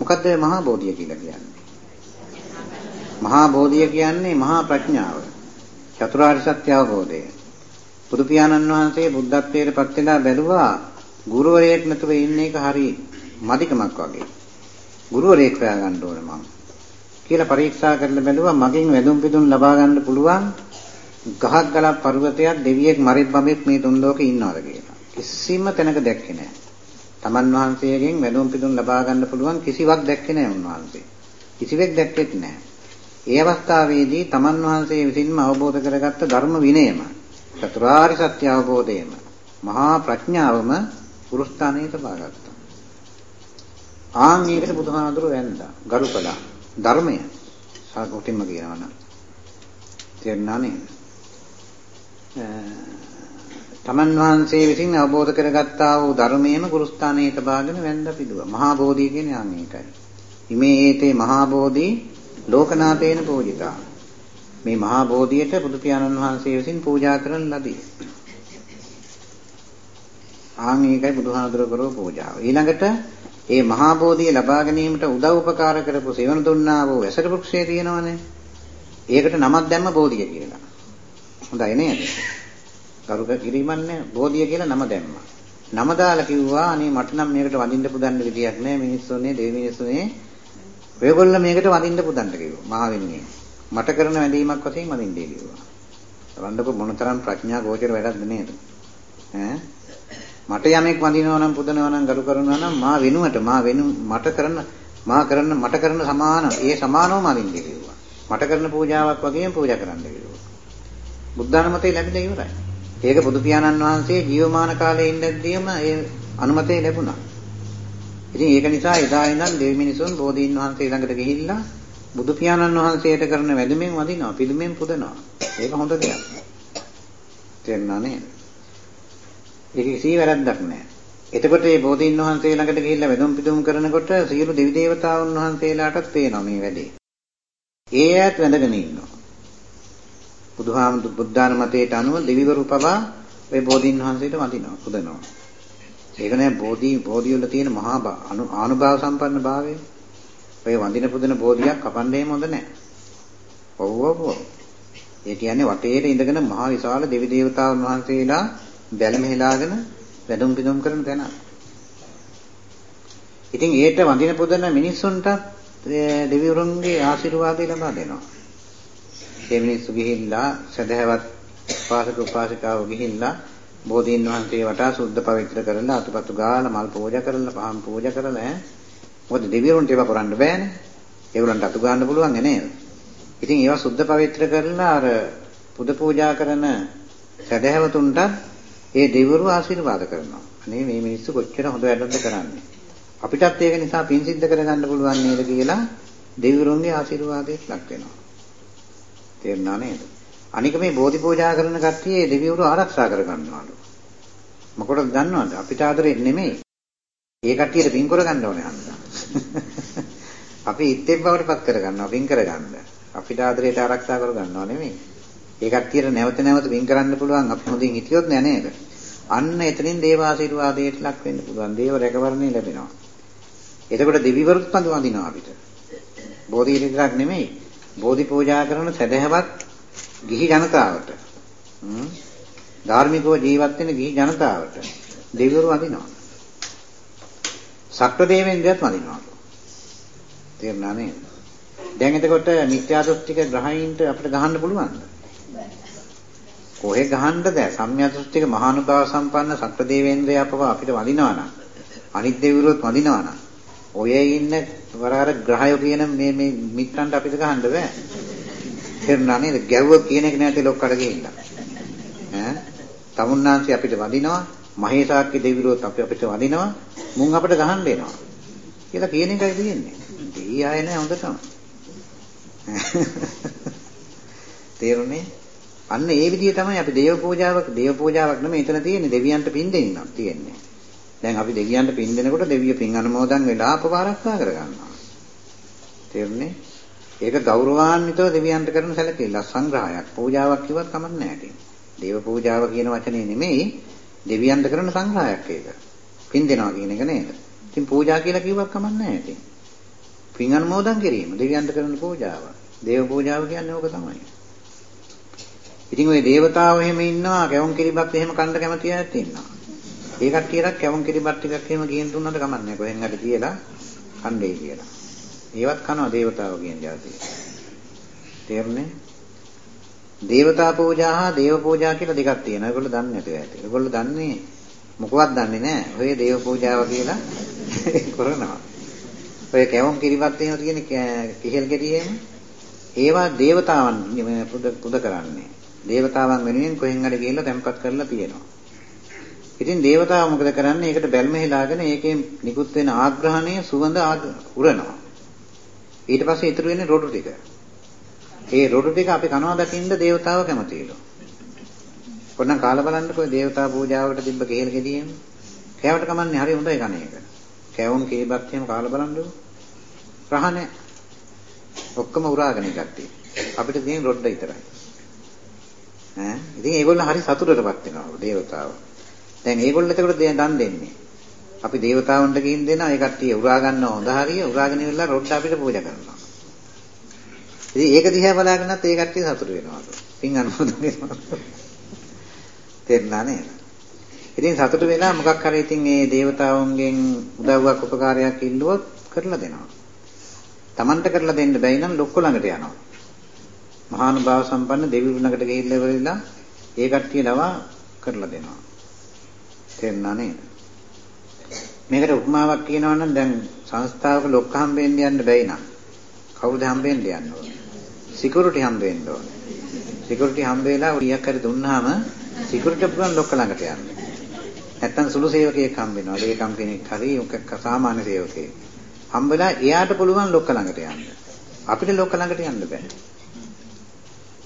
මොකද්ද මහා බෝධිය කියලා කියන්නේ? මහා බෝධිය කියන්නේ මහා ප්‍රඥාව. චතුරාර්ය සත්‍ය අවබෝධය. බුදු පියාණන් වහන්සේ බුද්ධත්වයට පත් වෙලා බැලුවා ගුරුවරයෙක් නැතුව ඉන්න එක හරි මදිකමක් වගේ. ගුරුවරයෙක් හොයාගන්න ඕනේ මම කියලා පරීක්ෂා කරලා බැලුවා. මගෙන් වැදුම් පිදුම් ලබා ගන්න පුළුවන් ගහක් ගලක් පර්වතයක් දෙවියෙක් මරෙක් බඹෙක් මේ තුන් ලෝකේ ඉන්නවද කියලා. කිසිම තැනක දැක්කේ නැහැ. තමන් වහන්සේගෙන් වැදුම් පිදුම් ලබා ගන්න පුළුවන් කිසිවක් දැක්කේ නැහැ උන්වහන්සේ. කිසිවෙක් දැක්කෙත් නැහැ. ඒ අවස්ථාවේදී තමන් වහන්සේ විසින්ම අවබෝධ කරගත්ත ධර්ම විනයම චතුරාර්ය සත්‍ය අවබෝධයම මහා ප්‍රඥාවම පුරුස්ථානයේ තබාගත්තා. ආන් ඒකට බුදුහාඳුර වැන්දා. ගරු කළා. ධර්මය සාකොටින්ම කියනවා නම් තේරුණා නේද? තමන් වහන්සේ විසින් අවබෝධ කරගත්තා වූ ධර්මයේම ගුරුස්ථානයේ තබාගෙන වැඳ පිදුවා. මහා බෝධිය කියන්නේ ආ මේකයි. ඉමේ ඒතේ මහා බෝධි ලෝකනාථේන පූජිතා. මේ මහා බෝධියට බුදු පියාණන් වහන්සේ විසින් පූජා කරන ලදී. ආන් ඒකයි බුදුහාමුදුර කරව පූජාව. ඊළඟට ඒ මහා බෝධිය ලබා ගැනීමට උදව් උපකාර කරපු සෙවන දුන්නා වූ වැසට වෘක්ෂය තියෙනවනේ. ඒකට නමක් දැම්ම බෝධිය කියලා. හොඳයි නේද? කරුක කිරීමන්නේ බෝධිය කියලා නම දැම්මා. නම දාලා කිව්වා අනේ මට නම් මේකට වඳින්න පුදන්න විදියක් නැහැ මිනිස්සුනේ දෙවි මිනිස්සුනේ. ඔයගොල්ලෝ මේකට වඳින්න පුදන්න කිව්වා. මහා වෙන්නේ. මට කරන වැඳීමක් වශයෙන් වඳින්නේ කිව්වා. බලන්නකො මොනතරම් ප්‍රඥා ගෝචර වැඩක්ද නේද? ඈ මට යමෙක් වඳිනවා නම් පුදනවා නම් ගරු කරනවා නම් මා වෙනුවට මා වෙනු මට කරන මා කරන මට කරන සමාන ඒ සමානවම අරින්නේ කිව්වා. මට කරන පූජාවක් වගේම පූජා කරන්න කිව්වා. බුද්ධානුමතය ලැබිලා ඉවරයි. ඒක බුදු පියාණන් වහන්සේ ජීවමාන කාලේ ඉඳද්දීම ඒ අනුමතය ලැබුණා. ඉතින් ඒක නිසා එදා ඉඳන් දෙවි මිනිසුන් බෝධීන් වහන්සේ ළඟට ගිහිල්ලා බුදු පියාණන් වහන්සේට කරන වැඳුමෙන් වදිනවා, පිළිමෙන් පුදනවා. ඒක හොඳ දෙයක්. තේරුණා නේද? ඒක කිසි වැරද්දක් නැහැ. එතකොට මේ බෝධීන් වහන්සේ ළඟට ගිහිල්ලා වෙදුම් පිදුම් කරනකොට සියලු දෙවි දේවතාවුන් වහන්සේලාටත් පේනවා මේ වැඩේ. ඒ ඈත් වැඳගෙන ඉන්නවා. බුදුහාමුදුරු බුද්ධාන මතයට අනුව දෙවිවරු පවා ওই බෝධීන් වහන්සේට වඳිනවා, පුදනවා. ඒක නෑ බෝධි බෝධි වල තියෙන මහා ආනුභාව සම්පන්න භාවය. ඔය වඳින පුදන බෝධියක් කපන්නේ හොඳ නෑ. ඔව් ඔව්. ඒ කියන්නේ වටේට ඉඳගෙන මහා විශාල දෙවි දේවතාවුන් වහන්සේලා බැලම හෙලාගෙන වැදුම් පිදුම් කරන තැන. ඉතින් ඒට වඳින පුදන මිනිස්සුන්ට දෙවිවරුන්ගේ ආශිර්වාදය ලබා දෙනවා. ඒ මිනිස්සු ගිහිල්ලා සදහැවත් උපාසක උපාසිකාව ගිහිල්ලා බෝධීන් වහන්සේ වටා සුද්ධ පවිත්‍ර කරලා අතුපතු ගාලා මල් පූජා කරලා පහන් පූජා කරලා ඈ මොකද දෙවිවරුන්ට ඒවා කරන්න බෑනේ. ඒගොල්ලන්ට අතු ගන්න පුළුවන් නේද? ඉතින් ඒවා සුද්ධ පවිත්‍ර කරලා අර පුද පූජා කරන සදහැවතුන්ට ඒ දෙවිවරු ආශිර්වාද කරනවා. අනේ මේ මිනිස්සු කොච්චර හොඳ වැඩක්ද කරන්නේ. අපිටත් ඒක නිසා පින් සිද්ධ කරගන්න පුළුවන් නේද කියලා දෙවිවරුන්ගේ ආශිර්වාදයට ලක් වෙනවා. තේරුණා නේද? අනික මේ බෝධි පූජා කරන කට්ටිය දෙවිවරු ආරක්ෂා කරගන්නවලු. මොකටද දන්නවද? අපිට ආදරේ නෙමෙයි. ඒ කට්ටියට පින් කරගන්න ඕනේ හන්දා. අපි ඉත්තේ බවට පත් කරගන්නවා පින් කරගන්න. අපිට ආදරේට ආරක්ෂා කරගන්නව නෙමෙයි. ඒ කට්ටියට නැවත නැවත වින් කරන්න පුළුවන් අපි හොඳින් හිටියොත් නෑ නේද? අන්න එතනින් දේව ආශිර්වාදයට ලක් වෙන්න පුළුවන්. දේව රැකවරණය ලැබෙනවා. එතකොට දෙවිවරුත් පඳ වඳිනවා අපිට. බෝධි විතරක් නෙමෙයි. බෝධි පූජා කරන සදහැවත් ගිහි ජනතාවට. ධාර්මිකව ජීවත් වෙන ගිහි ජනතාවට දෙවිවරු වඳිනවා. සක්‍ර දේවෙන්ද්‍රයත් වඳිනවා. තේරුණා නේද? දැන් එතකොට මිත්‍යා දෘෂ්ටික ග්‍රහයින්ට අපිට ගහන්න පුළුවන්ද? කොහෙ ගහන්නද සම්මියදෘෂ්ටික මහානුභාව සම්පන්න සත්‍යදේවේන්ද්‍රය අපව අපිට වඳිනවා නම් අනිත් දෙවිවරුත් වඳිනවා නම් ඔය ඉන්න වරාර ග්‍රහයෝ කියන මේ මේ මිත්‍රන්ට අපිට ගහන්න බෑ. තේරුණා නේද? ගැව්ව කියන එක නැති ලොක්කට ගිහිල්ලා ඈ? තමුන්නාන්සේ අපිට වඳිනවා. මහේසාක්‍ය දෙවිවරුත් අපි අපිට වඳිනවා. මුන් අපිට ගහන්න එනවා. කියලා කියන එකයි තියෙන්නේ. දී ආයේ නෑ හොඳටම. තේරුණේ? අන්න ඒ විදිහ තමයි අපි දේව පූජාවක් දේව පූජාවක් නෙමෙයි එතන තියෙන්නේ. දෙවියන්ට පින් දෙන්නක් තියෙන්නේ. දැන් අපි දෙවියන්ට පින් දෙනකොට දෙවිය පින් අනුමෝදන් වෙලා අප ආරක්ෂා කරගන්නවා. තේරුණේ? ඒක ගෞරවාන්විතව දෙවියන්ට කරන සැලකිල්ල සංග්‍රහයක්. පූජාවක් කිව්වත් කමක් නැහැ දේව පූජාව කියන වචනේ නෙමෙයි දෙවියන්ට කරන සංග්‍රහයක් ඒක. පින් දෙනවා කියන එක නේද? ඉතින් පූජා කියලා කිව්වක් කමක් නැහැ ඉතින්. පින් අනුමෝදන් කිරීම දෙවියන්ට කරන පූජාව. දේව පූජාව කියන්නේ ඕක තමයි. ඉතින් ওই దేవතාවෝ එහෙම ඉන්නවා, ගැවුම් කිරිබත් එහෙම කන්න කැමති අයත් ඉන්නවා. ඒ කට්ටියට කැවුම් කිරිබත් ටිකක් එහෙම ගියන් දුන්නාට කමක් නැහැ කොහෙන් හරි කියලා කන්නේ කියලා. ඒවත් කනවා దేవතාව කියන જાතිය. තේරුණේ? దేవතා පූජා හා දේව පූජා කියලා දෙකක් තියෙනවා. ඒගොල්ලෝ දන්නේ නැතුව ඇති. ඒගොල්ලෝ දන්නේ මොකවත් දන්නේ නැහැ. ඔය දේව පූජාව කියලා කරනවා. ඔය කැවුම් කිරිබත් එහෙම කියන්නේ කිහෙල් ගෙඩියෙම ඒවා దేవතාවන් පුද කරන්නේ. దేవතාවන් වෙනුවෙන් කොහෙන් හරි ගිහිල්ලා තැම්පත් කරලා තියෙනවා. ඉතින් දේවතාව මොකද කරන්නේ? ඒකට බැල්ම හෙලාගෙන ඒකෙන් නිකුත් වෙන ආග්‍රහණය සුවඳ උරනවා. ඊට පස්සේ ඉතුරු වෙන්නේ රොඩු ටික. ඒ රොඩු ටික අපි කනවා දකින්න දේවතාව කැමතිලු. පොඩ්ඩක් කාලා බලන්නකෝ දේවතා පූජාවකට තිබ්බ කේල් ගෙඩියෙන්. කෑවට කමන්නේ හරි හොඳයි කණ එක. කෑවුම් කේබත් එහෙම කාලා බලන්නකෝ. රහනේ ඔක්කොම උරාගෙන ගත්තේ. අපිට තියෙන රොඩ්ඩ විතරයි. ඈ ඉතින් ඒගොල්ලෝ හරි සතුටටපත් වෙනවා දේවතාව. දැන් ඒගොල්ලෝ එතකොට දන් දෙන්නේ. අපි දේවතාවුන්ට ගිහින් දෙනවා ඒ කට්ටිය උරා ගන්නවා හොඳ හරිය උරාගෙන ඉවරලා රොඩ්ඩ අපිට පූජා කරනවා. ඉතින් ඒක දිහා බලාගෙනත් ඒ කට්ටිය සතුට වෙනවා. පින් අනුමෝදන් වෙනවා. තේරුණා නේද? ඉතින් සතුට වෙලා මොකක් හරි ඉතින් මේ දේවතාවුන්ගෙන් උදව්වක් උපකාරයක් ඉල්ලුවොත් කරලා දෙනවා. Tamanට කරලා දෙන්න බැයි නම් ලොක්ක ළඟට යනවා. මහානුභාව සම්පන්න දෙවිවරු ළඟට ගිහිල්ලා ඉවරලා ඒ කට්ටිය ලවා කරලා දෙනවා. තේරුණා නේද? මේකට උපමාවක් කියනවා නම් දැන් සංස්ථාවක ලොක්ක හම්බෙන්න යන්න බැයි නම් කවුරුද හම්බෙන්න යන්න ඕනේ? සිකියුරිටි හම්බෙන්න ඕනේ. සිකියුරිටි හම්බෙලා උඩියක් හරි දුන්නාම සිකියුරිටි පුළුවන් ලොක්ක ළඟට යන්න. නැත්තම් සුළු සේවකයෙක් හම්බ වෙනවා. ලේකම් කෙනෙක් හරි සාමාන්‍ය සේවකයෙක්. හම්බෙලා එයාට පුළුවන් ලොක්ක ළඟට යන්න. අපිට ලොක්ක ළඟට යන්න බෑ.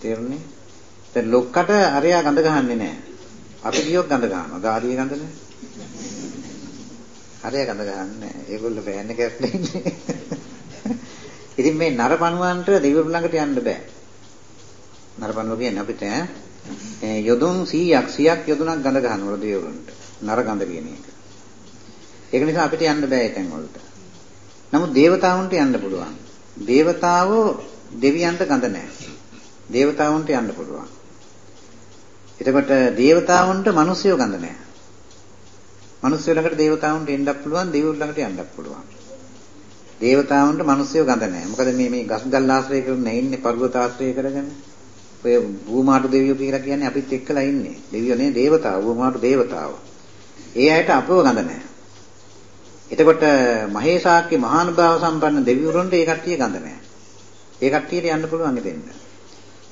තේරුණේ? දැන් ලොක්කට අරයා ගඳ ගහන්නේ නැහැ. අපි ගියොත් ගඳ ගන්නවා. ගාලියේ ගඳ නැහැ. හරිය ගඳ ගන්නෑ. ඒගොල්ලෝ බෑන් එකක් දෙන්නේ. ඉතින් මේ නරපණුවන්ට දෙවිවරු ළඟට යන්න බෑ. නරපණුව කියන්නේ අපිට යොදුන් 100ක් 100ක් යොදුනක් ගඳ ගන්නවලු දෙවිවරුන්ට. නර ගඳ කියන එක. ඒක නිසා අපිට යන්න බෑ ඒකෙන් වලට. නමුත් దేవතාවුන්ට යන්න පුළුවන්. దేవතාවෝ දෙවියන්ට ගඳ නැහැ. దేవතාවුන්ට යන්න පුළුවන්. එතකොට දේවතාවුන්ට මිනිස්සුયો ගඳ නැහැ. මිනිස්සු ළඟට දේවතාවුන්ට එන්නත් පුළුවන්, දෙවිවරු ළඟට යන්නත් පුළුවන්. දේවතාවුන්ට මිනිස්සුયો ගඳ නැහැ. මොකද මේ මේ ගස්ගල් ආශ්‍රය කරගෙන ඉන්නේ පර්වත ආශ්‍රය කරගෙන. ඔය භූමාට දෙවියෝ කියලා කියන්නේ අපිත් එක්කලා ඉන්නේ. දෙවියෝ නේ දේවතාවෝ, භූමාට දේවතාවෝ. ඒ අයට අපව ගඳ නැහැ. එතකොට මහේසාක්‍ය මහානුභාව සම්පන්න දෙවිවරුන්ට ඒ කට්ටිය ගඳ නැහැ. ඒ කට්ටියට යන්න පුළුවන් දෙන්න.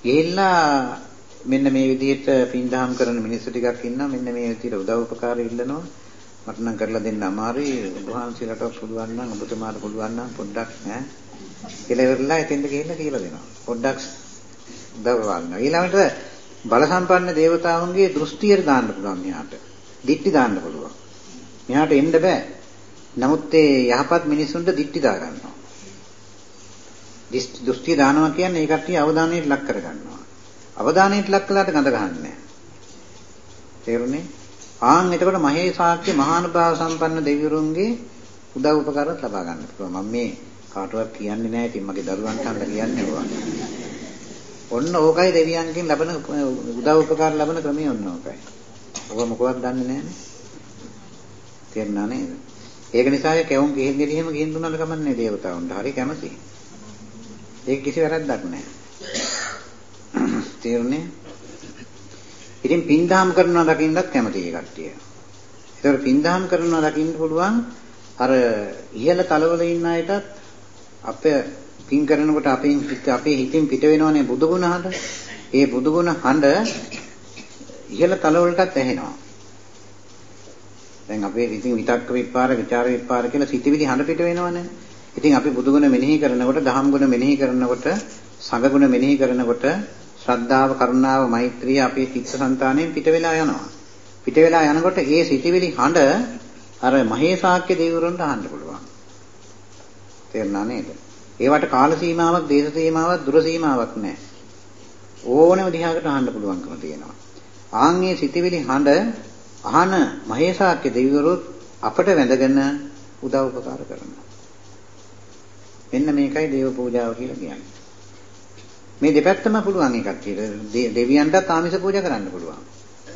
ගිහිල්ලා මෙන්න මේ විදිහට පින්දහම් කරන මිනිස්සු ටිකක් ඉන්නවා. මෙන්න මේ විදිහට උදව් උපකාර ඉල්ලනවා. මට නම් කරලා දෙන්න අමාරුයි. වහන්සේලාට පුළුවන් නම් ඔබතුමාට පුළුවන් නම් පොඩ්ඩක් ඈ කියලා ඉවරලා එතෙන්ද ගිහිල්ලා කියලා දෙනවා. පොඩ්ඩක් උදව් වන්න ඊළඟට බල සම්පන්න දේවතාවුන්ගේ දෘෂ්ටියට දාන්න පුළුවන් මෙහාට දික්ටි දාන්න පුළුවන්. මෙහාට එන්න බෑ. නමුත් ඒ යහපත් මිනිසුන්ට දික්ටි දා ගන්නවා දෘෂ්ටි දානවා කියන්නේ ඒ කට්ටිය අවධානයට ලක් කරගන්නවා. අවධානයට ලක් කළාට ගඳ ගන්නෑ. තේරුණේ? ආන් එතකොට මහේ ශාක්‍ය මහානුභාව සම්පන්න දෙවිවරුන්ගේ උදව් උපකාරات ලබා ගන්න පුළුවන්. මම මේ කාටවත් කියන්නේ නැහැ. ඉතින් මගේ දරුවන්ට හන්ද කියන්නේ ඕවා. ඔන්න ඕකයි දෙවියන්ගෙන් ලබන උදව් උපකාර ලබන ක්‍රමය ඔන්න ඕකයි. ඔබ මොකවත් දන්නේ නැහනේ. තේරුණා නේද? ඒක නිසා කැවුම් ගිහින් ගෙඩියම ගිහින් දුන්නාට කමන්නේ දේවතාවුන්ට. හරි කැමතියි. ඒක කිසි වැරද්දක් නැහැ. තේරුණේ? ඉතින් පින්දහම් කරනවා දකින්නත් කැමතියි කට්ටිය. ඒතකොට පින්දහම් කරනවා දකින්න පුළුවන් අර ඉහළ තලවල ඉන්න අයටත් අපේ පින් කරනකොට අපේ අපේ හිතින් පිට වෙනවනේ බුදු ගුණ හඬ. ඒ බුදු ගුණ හඬ ඉහළ තලවලටත් ඇහෙනවා. දැන් අපේ ඉතින් විතක්ක විපාර විචාර විපාර කියලා සිතිවිලි හඬ පිට වෙනවනේ. ඉතින් අපි බුදුගුණ මෙනෙහි කරනකොට, දහම් ගුණ මෙනෙහි කරනකොට, සංඝ ගුණ මෙනෙහි කරනකොට ශ්‍රද්ධාව, කරුණාව, මෛත්‍රිය අපේ චිත්තසංතාණයෙන් පිට වෙලා යනවා. පිට වෙලා යනකොට ඒ සිටිවිලි හඬ අර මහේසාක්‍ය දෙවිවරුන්ට අහන්න පුළුවන්. තේරුණා නේද? ඒවට කාල සීමාවක්, දේශ සීමාවක්, දුර සීමාවක් නැහැ. ඕනෑම දිහාකට අහන්න පුළුවන්කම තියෙනවා. ආන්ගේ සිටිවිලි හඬ අහන මහේසාක්‍ය දෙවිවරුත් අපට වැඳගෙන උදව් උපකාර කරනවා. මෙන්න මේකයි දේව පූජාව කියලා කියන්නේ. මේ දෙපැත්තම පුළුවන් එකක් කියලා. දෙවියන්ටත් ආමිෂ පූජා කරන්න පුළුවන්.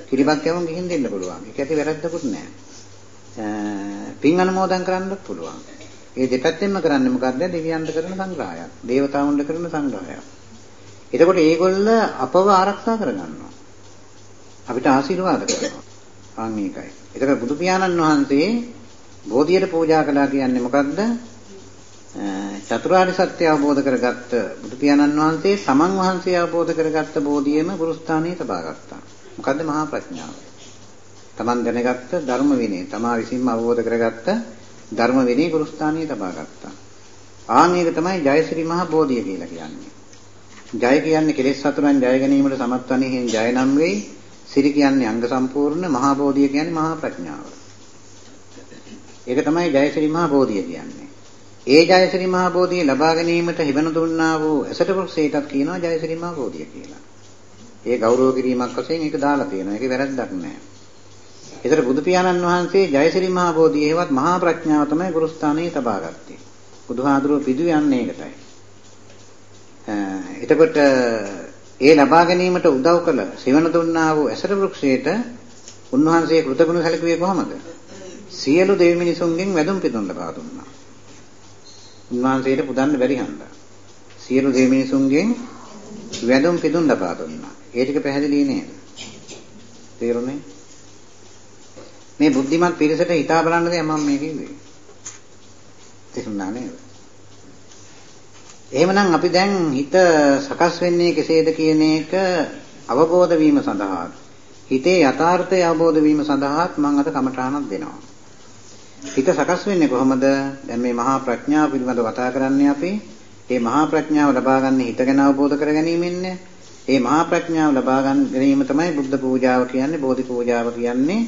කිරිබත් කැවුම් ගිහින් දෙන්න පුළුවන්. ඒක ඇති වැරද්දකුත් නැහැ. පින් අනුමෝදන් කරන්නත් පුළුවන්. ඒ දෙපැත්තෙන්ම කරන්නේ මොකද්ද? දෙවියන්ට කරන සංග්‍රහයක්. දේවතාවුන්ට කරන සංග්‍රහයක්. එතකොට මේගොල්ල අපව ආරක්ෂා කරගන්නවා. අපිට ආශිර්වාද කරනවා. ආන් මේකයි. එතකොට බුදු පියාණන් වහන්සේ බෝධියට පූජා කළා කියන්නේ මොකද්ද? චතුරාර්ය සත්‍ය අවබෝධ කරගත්ත බුදු පියාණන් වහන්සේ සමන් වහන්සේ අවබෝධ කරගත්ත බෝධියම ගුරුස්ථානයේ තබා ගත්තා. මොකද්ද මහා ප්‍රඥාව? Taman දැනගත්ත ධර්ම විනය, තමා විසින්ම අවබෝධ කරගත්ත ධර්ම විනය ගුරුස්ථානයේ තබා ගත්තා. ආන් ඒක තමයි ජයශ්‍රී මහ බෝධිය කියලා කියන්නේ. ජය කියන්නේ කෙලෙස් සතුරන් ජය ගැනීමට සමත් වන්නේ හේන් ජය නම් වෙයි. සිරි කියන්නේ අංග සම්පූර්ණ, මහා බෝධිය කියන්නේ මහා ප්‍රඥාව. ඒක තමයි ජයශ්‍රී මහා බෝධිය කියන්නේ. ඒ ජයශ්‍රී මහා බෝධිය ලබා ගැනීමට හිබන දුන්නා වූ ඇසට වෘක්ෂයටත් කියනවා ජයශ්‍රී මහා බෝධිය කියලා. ඒ ගෞරව කිරීමක් වශයෙන් ඒක දාලා තියෙනවා. ඒකේ වැරද්දක් නැහැ. ඒතර බුදු පියාණන් වහන්සේ ජයශ්‍රී මහා බෝධිය හේවත් මහා ප්‍රඥාව තමයි ගුරුස්ථානයේ තබා ගත්තේ. බුදුහාඳුරෝ පිදු යන්නේ ඒකටයි. එතකොට ඒ ලබා ගැනීමට උදව් කළ සෙවණ දුන්නා වූ ඇසර වෘක්ෂයට උන්වහන්සේ කෘතගුණ සැලකුවේ කොහොමද? සියලු දෙවි මිනිසුන්ගෙන් වැඳුම් පිදුම් ලබා දුන්නා. උන්වහන්සේට පුදන්න බැරි හන්දා. සියලු දෙවි මිනිසුන්ගෙන් වැඳුම් පිදුම් ලබා දුන්නා. ඒ ටික පැහැදිලි නේද? තේරුණේ? මේ බුද්ධිමත් පිරිසට හිතා බලන්න දෙයක් මම මේ කිව්වේ. තේරුණා නේද? එහෙමනම් අපි දැන් හිත සකස් වෙන්නේ කෙසේද කියන එක අවබෝධ වීම සඳහා හිතේ යථාර්ථය අවබෝධ වීම සඳහාත් මම අද කමඨාණක් දෙනවා. හිත සකස් වෙන්නේ කොහොමද? දැන් මේ මහා ප්‍රඥාව පිළිබඳව කතා කරන්නේ අපි. මේ මහා ප්‍රඥාව ලබා ගන්න හිත ගැන අවබෝධ කර ගැනීමෙන්නේ. මේ මහා ප්‍රඥාව ලබා ගැනීම තමයි බුද්ධ පූජාව කියන්නේ, බෝධි පූජාව කියන්නේ.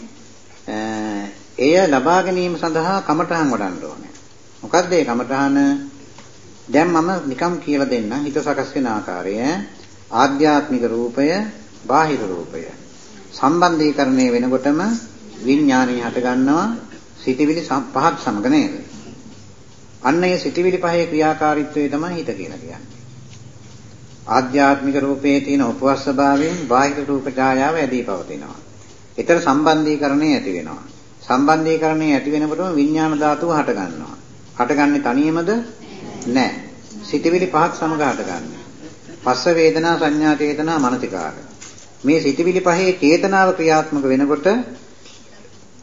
එය ලබා ගැනීම සඳහා කමඨහන් වඩන්න ඕනේ. මොකද්ද මේ කමඨහන? දැන් මම නිකම් කියලා දෙන්නම් හිත සකස් වෙන ආකාරය ආධ්‍යාත්මික රූපය බාහිර රූපය සම්බන්ධීකරණය වෙනකොටම විඥානය හට ගන්නවා සිටිවිලි පහක් සමග නේද අන්න ඒ සිටිවිලි පහේ ක්‍රියාකාරීත්වය තමයි හිත කියලා කියන්නේ ආධ්‍යාත්මික රූපයේ තියෙන උපවස් ස්වභාවයෙන් බාහිර රූප ඡායාව ඇදී පවතිනවා ඒතර සම්බන්ධීකරණය ඇති වෙනවා සම්බන්ධීකරණය ඇති වෙනකොටම විඥාන ධාතුව හට ගන්නවා හටගන්නේ තනියමද නැහැ. සිතවිලි පහක් සමග හටගන්නේ. පස්ස වේදනා සංඥා චේතනා මනසිකාර. මේ සිතවිලි පහේ චේතනාව ක්‍රියාත්මක වෙනකොට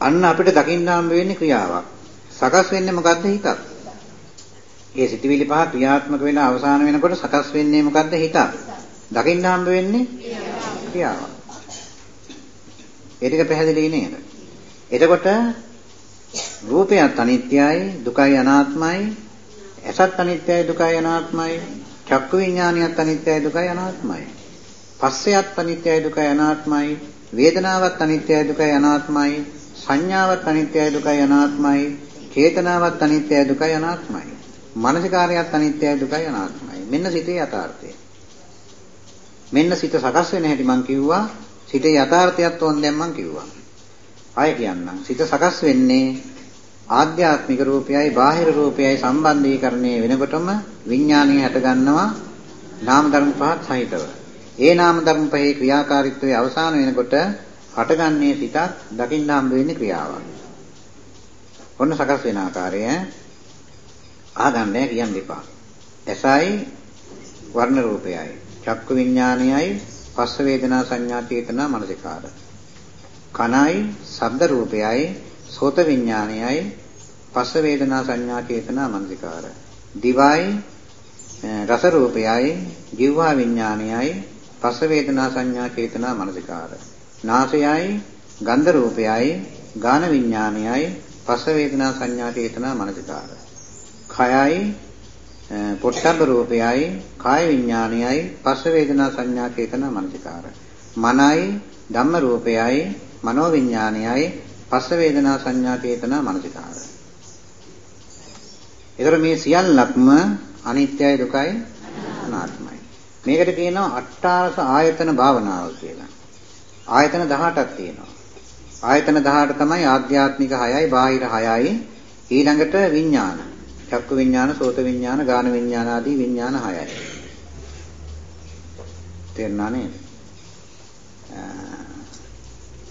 අන්න අපිට දකින්න හම්බ වෙන්නේ ක්‍රියාවක්. සකස් වෙන්නේ මොකද්ද හිතක්. ඒ සිතවිලි පහ ක්‍රියාත්මක වෙලා අවසාන වෙනකොට සකස් වෙන්නේ මොකද්ද හිතක්. දකින්න හම්බ වෙන්නේ ක්‍රියාවක්. ඒ ටික පැහැදිලි නේද? එතකොට රූපයත් අනිත්‍යයි, දුකයි අනාත්මයි, ඇසත් අනිත්‍යයි දුකයි අනාත්මයි. චක්කු විඥානියත් අනිත්‍යයි දුකයි අනාත්මයි. පස්සයත් අනිත්‍යයි දුකයි අනාත්මයි. වේදනාවත් අනිත්‍යයි දුකයි අනාත්මයි. සංඥාවත් අනිත්‍යයි දුකයි අනාත්මයි. චේතනාවත් අනිත්‍යයි දුකයි අනාත්මයි. මානසිකාරයත් අනිත්‍යයි දුකයි අනාත්මයි. මෙන්න සිතේ යථාර්ථය. මෙන්න සිත සකස් වෙන හැටි මම කිව්වා. සිතේ යථාර්ථයත් ඕන් දැන් මම කිව්වා. ආයෙ කියන්නම්. සිත සකස් වෙන්නේ ආධ්‍යාත්මික රූපයයි බාහිර රූපයයි සම්බන්ධීකරණය වෙනකොටම විඥානය හට ගන්නවා නාම ධර්ම පහක් සහිතව. ඒ නාම ධර්ම පහේ ක්‍රියාකාරීත්වයේ අවසාන වෙනකොට හටගන්නේ සිතක් දකින්න හම්බ වෙන්නේ ක්‍රියාවක්. ඔන්න සකස් වෙන ආකාරය ආගන්නේ කියන්න එපා. එසයි වර්ණ රූපයයි, චක්කු විඥානයයි, පස්ස වේදනා සංඥා චේතනා මනසිකාර. කනයි, ශබ්ද රූපයයි, සෝත විඥානයයි පස්ස වේදනා සංඥා චේතනා මනසිකාර දිවයි රස රූපයයි ජීවහා විඥානයයි පස්ස වේදනා සංඥා චේතනා මනසිකාර නාසයයි ගන්ධ රූපයයි ගාන විඥානයයි පස්ස වේදනා සංඥා චේතනා මනසිකාර කයයි පොට්ටබ්බ රූපයයි කාය විඥානයයි පස්ස වේදනා සංඥා චේතනා මනසිකාර මනයි ධම්ම රූපයයි මනෝ විඥානයයි පස්ස වේදනා සංඥා චේතනා මනසිකාර. ඒතර මේ සියල්ලක්ම අනිත්‍යයි දුකයි අනාත්මයි. මේකට කියනවා අට්ඨාරස ආයතන භාවනාව කියලා. ආයතන 18ක් තියෙනවා. ආයතන 18 තමයි ආධ්‍යාත්මික 6යි බාහිර 6යි ඊළඟට විඥාන. චක්කු විඥාන, සෝත විඥාන, ගාන විඥාන ආදී විඥාන 6යි. තේරුණා නේද?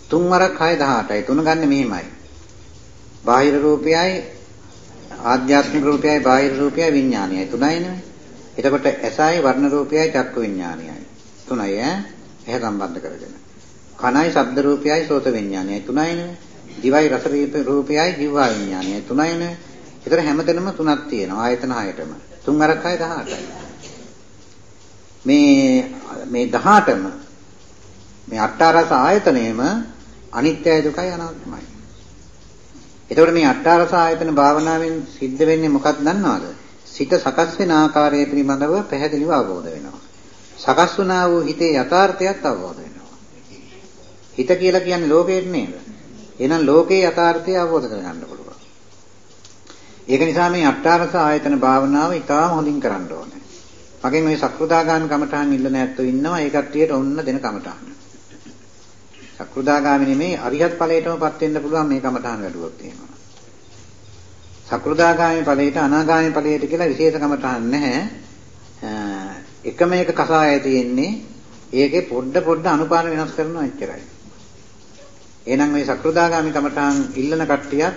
තුන් වරක් 6 18යි. තුන ගන්න මෙහෙමයි. බාහිර රූපයයි ආධ්‍යාත්මික රූපයයි බාහිර රූපයයි විඥානයයි තුනයි නේ. එතකොට ඇසයි වර්ණ රූපයයි චක්කු විඥානයයි. තුනයි ඈ. එහැ සම්බන්ධ කරගෙන. කනයි ශබ්ද රූපයයි සෝත විඥානයයි තුනයි නේ. දිවයි රස රූපයයි ජීවා විඥානයයි තුනයි නේ. ඒතර හැමතැනම තුනක් තියෙනවා ආයතන හයටම. තුන් අරක් හය 18යි. මේ මේ 18ම මේ අට්ඨාරස ආයතනයේම අනිත්‍යයි දුකයි අනාත්මයි. එතකොට මේ අට්ඨාරස ආයතන භාවනාවෙන් සිද්ධ වෙන්නේ මොකක්ද දන්නවද? සිත සකස් වෙන ආකාරය පිළිබඳව පැහැදිලිව අවබෝධ වෙනවා. සකස් වුණා වූ හිතේ යථාර්ථයත් අවබෝධ වෙනවා. හිත කියලා කියන්නේ ලෝකෙට නේද? එහෙනම් ලෝකේ යථාර්ථය අවබෝධ කරගන්න පුළුවන්. ඒක නිසා මේ අට්ඨාරස ආයතන භාවනාව ඉතාම හොඳින් කරන්න ඕනේ. මගෙන් මේ සක්‍රුදාගාමී කමඨහන් ඉල්ලන ඇත්තෝ ඉන්නවා ඒ කට්ටියට ඔන්න දෙන කමඨහන්. සක්‍රුදාගාමී නෙමෙයි අරිහත් ඵලයටමපත් වෙන්න පුළුවන් මේ කමඨහන් වැඩුවොත් එහෙම. සක්‍රුදාගාමී ඵලයට අනාගාමී ඵලයට කියලා විශේෂ කමඨහන් නැහැ. එකම එක කසායය තියෙන්නේ ඒකේ පොඩ පොඩ අනුපාන වෙනස් කරනවා එච්චරයි. එහෙනම් මේ සක්‍රුදාගාමී කමඨහන් ඉල්ලන කට්ටියත්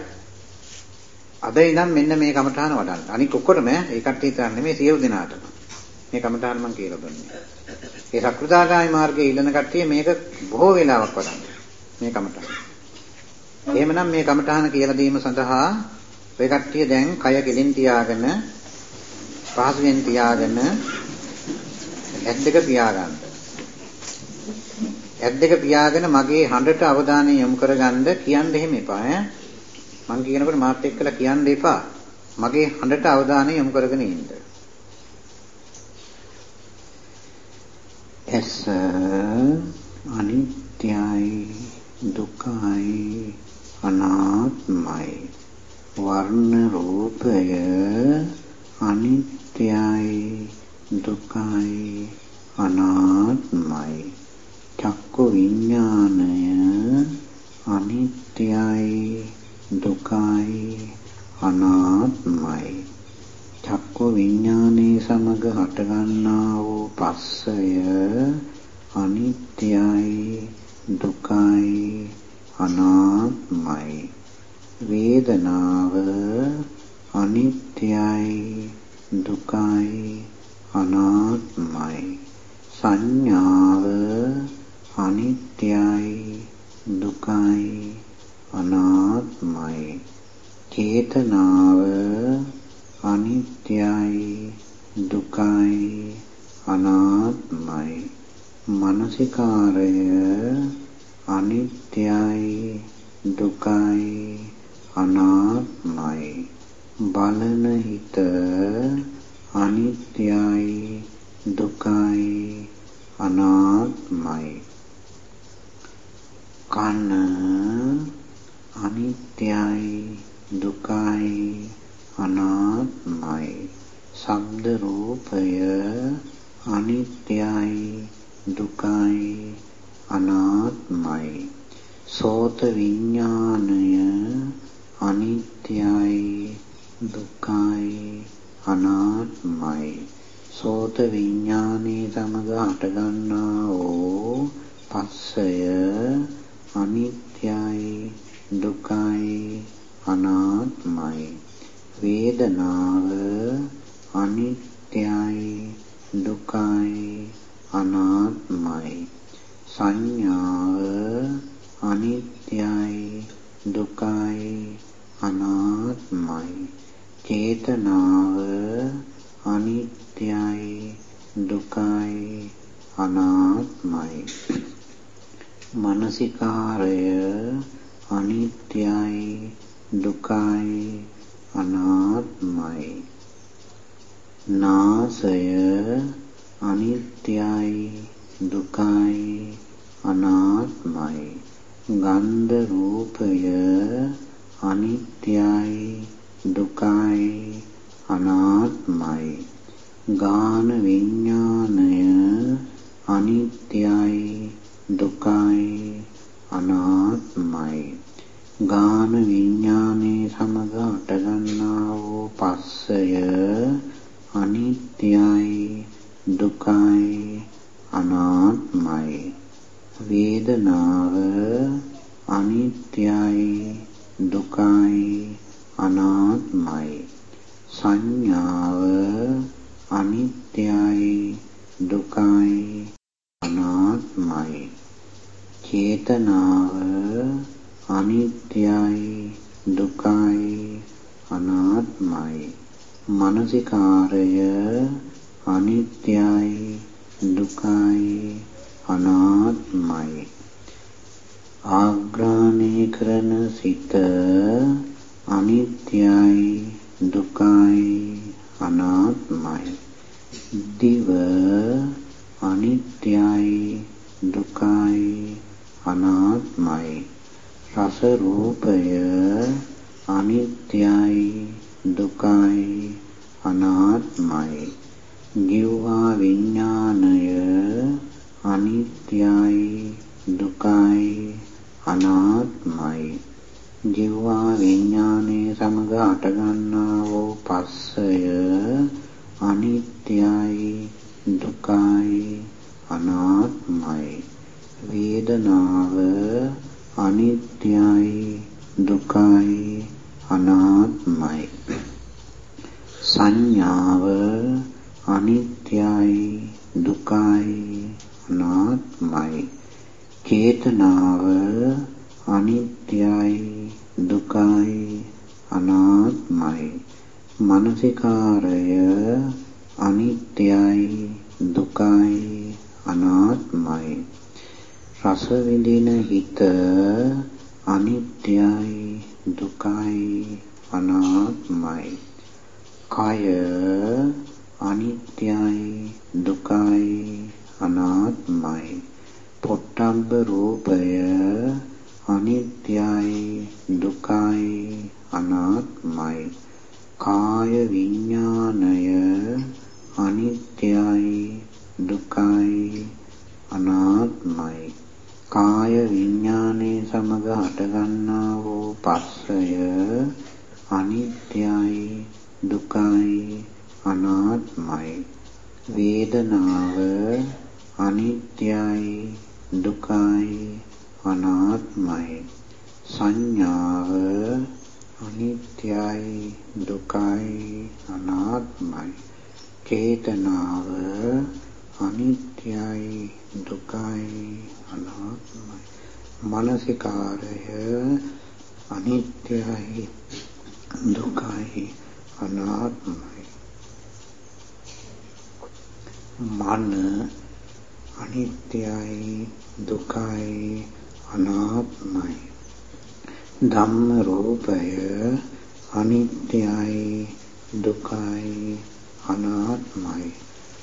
අද ඉඳන් මෙන්න මේ කමඨහන වඩන්න. අනික ඔක්කොටම ඒ කට්ටිය තරන්නේ නෙමෙයි සියලු දෙනාටම. මේ කමඨහන මම කියලා දුන්නේ. ඒ සක්‍රුදාගාමී මාර්ගයේ ඉල්ලන කට්ටිය මේක බොහෝ වෙලාවක් වඩන්න. මේ කමඨහන. එහෙමනම් මේ කමඨහන කියලා දීම සඳහා ඔය කට්ටිය දැන් කය කෙලින් තියාගෙන පහසුවෙන් තියාගෙන ඇස් දෙක පියාගන්න. ඇස් දෙක පියාගෙන මගේ හඬට අවධානය යොමු කරගන්න කියන්න එහෙම එපා ඈ. මං කියනකොට මාත් එක්කලා කියන්න එපා. මගේ හඬට අවධානය යොමු කරගෙන ඉන්න. එස් අනිත්‍යයි දුකයි අනාත්මයි වර්ණ රූපය අනිත්‍යයි දුකයි අනාත්මයි චක්කු විඥානය අනිත්‍යයි දුකයි අනාත්මයි. චක්කු විඥානයේ සමග හටගන්නා වූ පස්සය අනිත්‍යයි දුකයි අනාත්මයි. වේදනාව අනිත්‍යයි දුකයි අනාත්මයි. සංඥාව අනිත්‍යයි දුකයි අනාත්මයි. චේතනාව අනිත්‍යයි දුකයි අනාත්මයි. මනසිකාරය අනිත්‍යයි දුකයි අනාත්මයි. බලන හිත අනිත්‍යයි දුකයි අනාත්මයි. කන අනිත්‍යයි දුකයි අනාත්මයි. ශබ්ද රූපය අනිත්‍යයි දුකයි අනාත්මයි. සෝත විඥානය අනිත්‍යයි දුක්ඛයි අනාත්මයි. සෝත විඥානේ සමග හටගන්නා වූ පස්සය අනිත්‍යයි දුකයි අනාත්මයි. වේදනාව අනිත්‍යයි දුකයි අනාත්මයි. සංඥාව අනිත්‍යයි දුකයි අනාත්මයි. චේතනාව අනිත්‍යයි දුකයි අනාත්මයි. මානසිකාරය අනිත්‍යයි දුකයි අනාත්මයි. නාසය අනිත්‍යයි දුකයි අනාත්මයි. ගන්ධ රූපය අනිත්‍යයි දුකයි අනාත්මයි. ගාන විඥානය අනිත්‍යයි දුකයි අනාත්මයි. ගාන විඥානයේ සමග හටගන්නා වූ පස්සය අනිත්‍යයි දුකයි අනාත්මයි. වේදනාව අනිත්‍යයි දුකයි අනාත්මයි. සංඥාව අනිත්‍යයි දුකයි අනාත්මයි. චේතනාව අනිත්‍යයි දුකයි අනාත්මයි. මනසිකාරය අනිත්‍යයි දුකයි අනාත්මයි. ආග්‍රාණය කරන සිත අනිත්‍යයි දුකයි අනාත්මයි. දිව අනිත්‍යයි දුකයි අනාත්මයි රස රූපය අනිත්‍යයි දුකයි අනාත්මයි. ජීවා විඥානය අනිත්‍යයි දුකයි අනාත්මයි. ජීවා විඥානයේ සමග අටගන්නා වූ පස්සය අනිත්‍යයි දුකයි අනාත්මයි. වේදනාව අනිත්‍යයි දුකයි අනාත්මයි. සංඥාව අනිත්‍යයි දුකයි අනාත්මයි. චේතනාව අනිත්‍යයි දුකයි අනාත්මයි. මනසිකාරය අනිත්‍යයි දුකයි අනාත්මයි. රස විඳින හිත අනිත්‍යයි දුකයි අනාත්මයි. කය අනිත්‍යයි දුකයි අනාත්මයි. පොට්ටබ්බ රූපය අනිත්‍යයි දුකයි අනාත්මයි. කාය විඥානය අනිත්‍යයි දුකයි අනාත්මයි. කාය විඥානයේ සමග හටගන්නා වූ පස්සය අනිත්‍යයි දුකයි අනාත්මයි. වේදනාව අනිත්‍යයි දුකයි අනාත්මයි. සංඥාව අනිත්‍යයි දුකයි අනාත්මයි. චේතනාව අනිත්‍යයි දුකයි අනාත්මයි. මනසිකාරය අනිත්‍යයි දුකයි අනාත්මයි. මන අනිත්‍යයි දුකයි අනාත්මයි. ධම්ම රූපය අනිත්‍යයි දුකයි අනාත්මයි.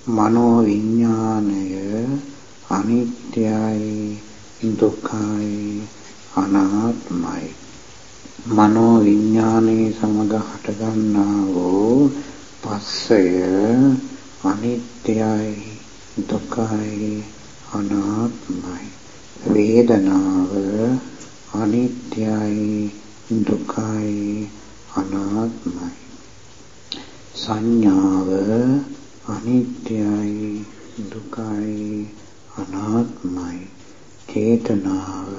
මනෝ විඥානය අනිත්‍යයි දුකයි අනාත්මයි. මනෝ විඥානයේ සමග හටගන්නා වූ පස්සය අනිත්‍යයි දුකයි අනාත්මයි. වේදනාව අනිත්‍යයි දුකයි අනාත්මයි. සංඥාව අනිත්‍යයි දුකයි අනාත්මයි. චේතනාව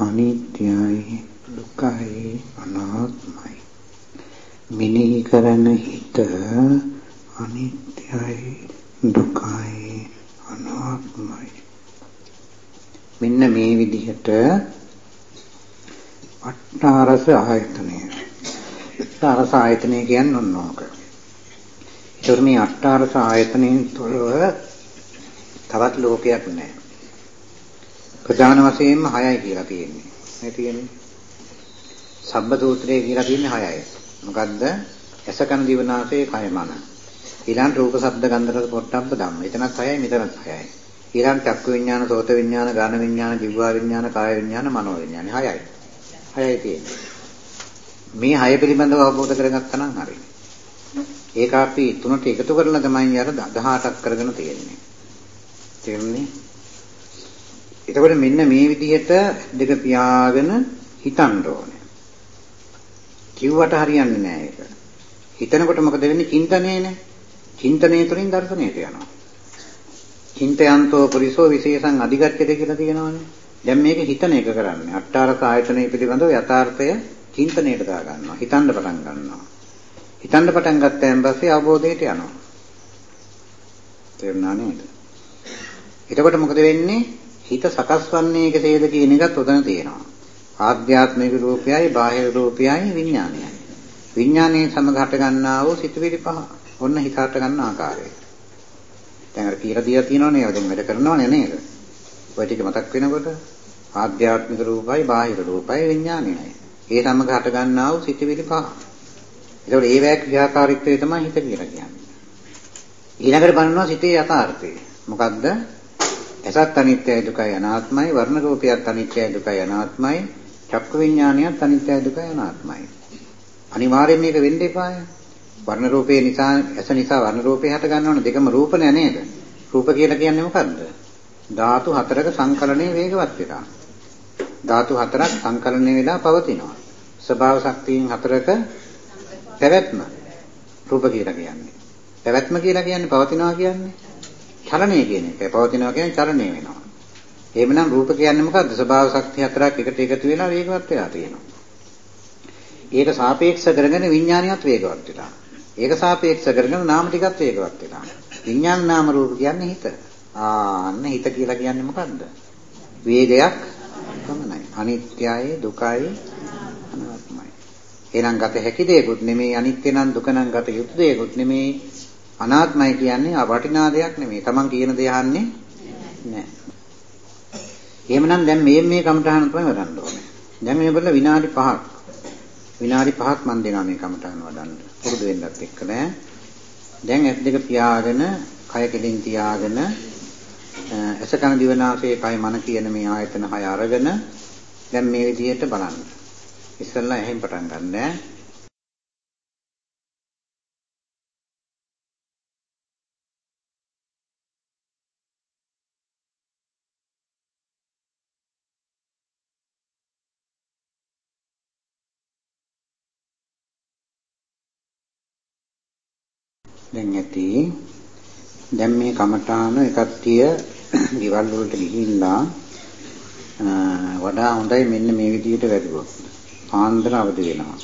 අනිත්‍යයි. දුකයි අනාත්මයි. මිනී කරන හිත අනිත්‍යයි. දුකයි අනාත්මයි. මෙන්න මේ විදිහට අට්ඨාරස ආයතනය. අට්ඨාරස ආයතනය කියන්නේ ඔන්න ඕක. ඒතර මේ අට්ඨාරස ආයතනයෙන් තොරව තවත් ලෝකයක් නැහැ. ප්‍රධාන වශයෙන්ම 6යි කියලා තියෙන්නේ. මේ තියෙන්නේ. සබ්බ සූත්‍රයේ කියලා තියෙන්නේ 6යි. මොකද්ද? ඇසකන දිවනාසය කය මන. ඊළඟ රූප ශබ්ද ගන්ධ රස පොට්ටබ්බ ධම්ම. එතනත් 6යි මෙතනත් 6යි. ඊළඟ චක්කු විඥාන, සෝත විඥාන, ගාන විඥාන, ජීවා විඥාන, කාය විඥාන, මනෝ විඥාන 6යි. 6යි තියෙන්නේ. මේ 6 පිළිබඳව අවබෝධ කරගත්තා නම් හරියි. ඒක අපි තුනට එකතු කරලා තමයි අර 18ක් කරගෙන තියෙන්නේ. තේරුණේ? එතකොට මෙන්න මේ විදිහට දෙක පියාගෙන හිතන්න ඕනේ. කිව්වට හරියන්නේ නැහැ ඒක. හිතනකොට මොකද වෙන්නේ? චින්තනයේනේ. චින්තනයේ තුලින් දර්ශනයට යනවා. චින්තයන්තෝ පුරිසෝ විශේෂං අධිගච්ඡති කියලා තියෙනවානේ. දැන් මේක හිතන එක කරන්නේ. අට්ඨාරස ආයතනය පිළිබඳව යථාර්ථය චින්තනයට දා ගන්නවා. හිතන්න පටන් ගන්නවා. හිතන්න පටන් ගත්තයන් පස්සේ අවබෝධයට යනවා. තේරුණා නේද? එතකොට මොකද වෙන්නේ? හිත සකස් වන්නේ කෙසේද කියන එකත් උතන තියෙනවා. ආධ්‍යාත්මික රූපයයි බාහිර රූපයයි විඥානයයි. විඥානයේ සමග හට ගන්නා වූ සිතුවිලි පහ. ඔන්න හිත හට ගන්න ආකාරය. දැන් අර කියලා දියා තියෙනවනේ දැන් වැඩ කරනවනේ නේද? ඔය ටික මතක් වෙනකොට ආධ්‍යාත්මික රූපයි බාහිර රූපයි විඥානයයි. ඒ සමග හට ගන්නා වූ සිතුවිලි පහ. ඒතකොට ඒ වේ ක්‍රියාකාරීත්වය තමයි හිත කියලා කියන්නේ. ඊළඟට බලනවා සිතේ යථාර්ථය. මොකක්ද? ඇසත් අනිත්‍යයි දුකයි අනාත්මයි, වර්ණ රූපයත් අනිත්‍යයි දුකයි අනාත්මයි, චක්කු විඥානයත් අනිත්‍යයි දුකයි අනාත්මයි. අනිවාර්යයෙන් මේක වෙන්න එපාය. වර්ණ රූපේ නිසා ඇස නිසා වර්ණ රූපේ හට ගන්නවනේ දෙකම රූප නෑ නේද? රූප කියලා කියන්නේ මොකද්ද? ධාතු හතරක සංකලනයේ වේගවත් වෙනවා. ධාතු හතරක් සංකලනය වෙලා පවතිනවා. ස්වභාව ශක්තියින් හතරක පැවැත්ම රූප කියලා කියන්නේ. පැවැත්ම කියලා කියන්නේ පවතිනවා කියන්නේ චලනය කියන එකයි. පවතිනවා කියන්නේ චලනය වෙනවා. එහෙමනම් රූප කියන්නේ මොකද්ද? ස්වභාව ශක්ති හතරක් එකට එකතු වෙලා වේගවත් වෙලා තියෙනවා. ඒක සාපේක්ෂ කරගෙන විඥානියත් වේගවත් වෙලා. ඒක සාපේක්ෂ කරගෙන නාම ටිකත් වේගවත් වෙලා. විඥාන නාම රූප කියන්නේ හිත. ආන්න හිත කියලා කියන්නේ මොකද්ද? වේගයක් පමණයි. අනිත්‍යයි දුකයි අනාත්මයි. එහෙනම් ගත හැකි දෙයක්ුත් නෙමෙයි අනිත්‍ය නම් දුක නම් ගත යුතු දෙයක්ුත් නෙමෙයි අනාත්මයි කියන්නේ වටිනා දෙයක් නෙමෙයි. Taman කියන දේ අහන්නේ නැහැ. එහෙමනම් දැන් මේ මේ කමටහන තමයි වඩන්න ඕනේ. දැන් මේ බලලා විනාඩි 5ක් විනාඩි 5ක් මම දෙනවා මේ කමටහන වඩන්න. පුරුදු වෙන්නත් එක්ක නෑ. දැන් ඇස් දෙක පියාගෙන, කය කෙලින් තියාගෙන, ඇස කන දිවනාසය කය මන කියන මේ ආයතන හය අරගෙන දැන් මේ විදිහට බලන්න. ඉස්සෙල්ලා එහෙන් පටන් ගන්න ඈ. දැන් ඇති දැන් මේ කමඨාන එකත්තිය ගෙවල් වලට ගිහිල්ලා වඩා හොඳයි මෙන්න මේ විදිහට වැඩුවොත්. ආන්දර අවදි වෙනවා.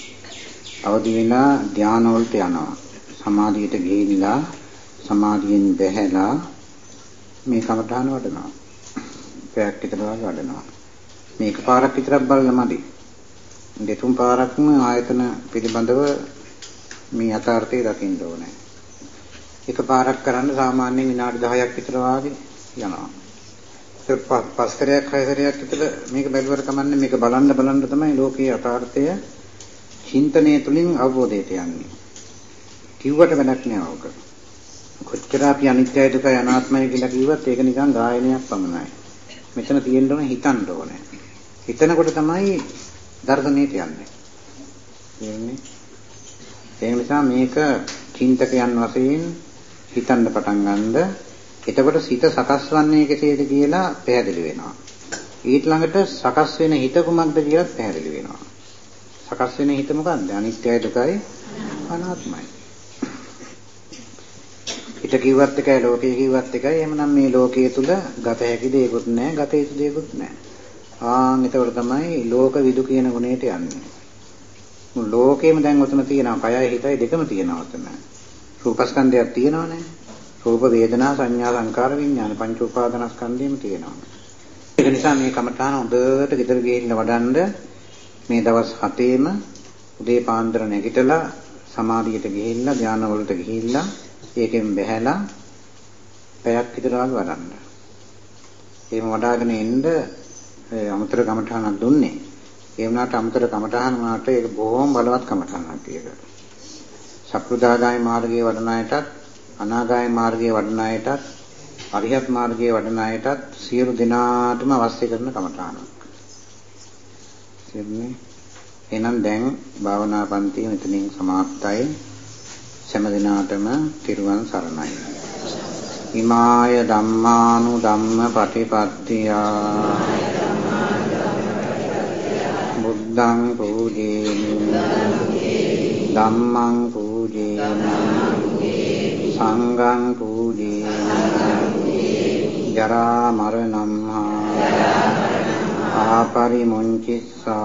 අවදි වෙලා ධාන වලට යනවා. සමාධියට ගිහිල්ලා සමාධියෙන් බැහැලා මේ කමඨාන වඩනවා. පැයක් විතර වඩනවා. මේක පාරක් විතරක් බලලා මදි. දෙතුන් පාරක්ම ආයතන පිළිබඳව මේ යථාර්ථය දකින්න ඕනේ. එකපාරක් කරන්න සාමාන්‍යයෙන් විනාඩි 10ක් විතර වාගේ යනවා. ඒක පස්තරයක් හයතරයක් විතර මේක බැලුවට කමන්නේ මේක බලන්න බලන්න තමයි ලෝකයේ යථාර්ථය චින්තනය තුලින් අවබෝධයට යන්නේ. කිව්වට වැඩක් නෑ ඕක. කොච්චර අපි අනිත්‍යයි දුකයි අනාත්මයි කියලා කිව්වත් ඒක නිකන් ගායනයක් පමණයි. මෙතන තියෙන්න ඕනේ හිතන්න ඕනේ. හිතනකොට තමයි දර්ශනයට යන්නේ. ඒ නිසා මේක චින්තකයන් වශයෙන් හිතන්න පටන් ගන්නද එතකොට සිත සකස් වන්නේ කෙසේද කියලා පැහැදිලි වෙනවා. ඊට ළඟට සකස් වෙන හිත කුමක්ද කියලා පැහැදිලි වෙනවා. සකස් වෙන හිත මොකක්ද? අනිත්‍යයි දුකයි අනාත්මයි. හිත කිව්වත් එකයි ලෝකය කිව්වත් එකයි. එහෙමනම් මේ ලෝකයේ තුල ගත හැකි දෙයක්වත් නැහැ, ගත යුතු දෙයක්වත් නැහැ. ආන් එතකොට තමයි ලෝක විදු කියන ගුණයට යන්නේ. ලෝකෙම දැන් ඔතන තියෙනවා. කයයි හිතයි දෙකම තියෙනවා ඔතන. රූපස්කන්ධයක් තියෙනවනේ. රූප වේදනා සංඥා සංකාර විඥාන පංච උපාදානස්කන්ධයම තියෙනවා. ඒක නිසා මේ කමඨාන හොඳට ගෙදර ගිහින් වඩන්ඩ මේ දවස් 7ේම උදේ පාන්දර නැගිටලා සමාධියට ගිහිල්ලා ධානය වලට ගිහිල්ලා ඒකෙන් බැහැලා පැයක් විතර වඩන්න. එහෙම වඩාගෙන එන්න අමතර කමඨානක් දුන්නේ. ඒ වුණාට අමතර කමඨාන වුණාට ඒක බොහොම බලවත් කමඨානක් ඒක. සක්‍රුදාගාමී මාර්ගයේ වඩන අයටත් අනාගාමී මාර්ගයේ වඩන අයටත් අරිහත් මාර්ගයේ වඩන අයටත් සියලු දෙනාටම අවශ්‍ය කරන කමඨානක්. තේරුණේ? එහෙනම් දැන් භාවනා පන්තිය මෙතනින් සමාප්තයි. සෑම දිනාටම තිරුවන් සරණයි. ඉමාය ධම්මානු ධම්ම පටිපත්තියා බුද්ධං පූජේමි ධම්මං පූජේමි සංඝං පූජේමි ජරා මරණං ආපරිමුංචිස්සා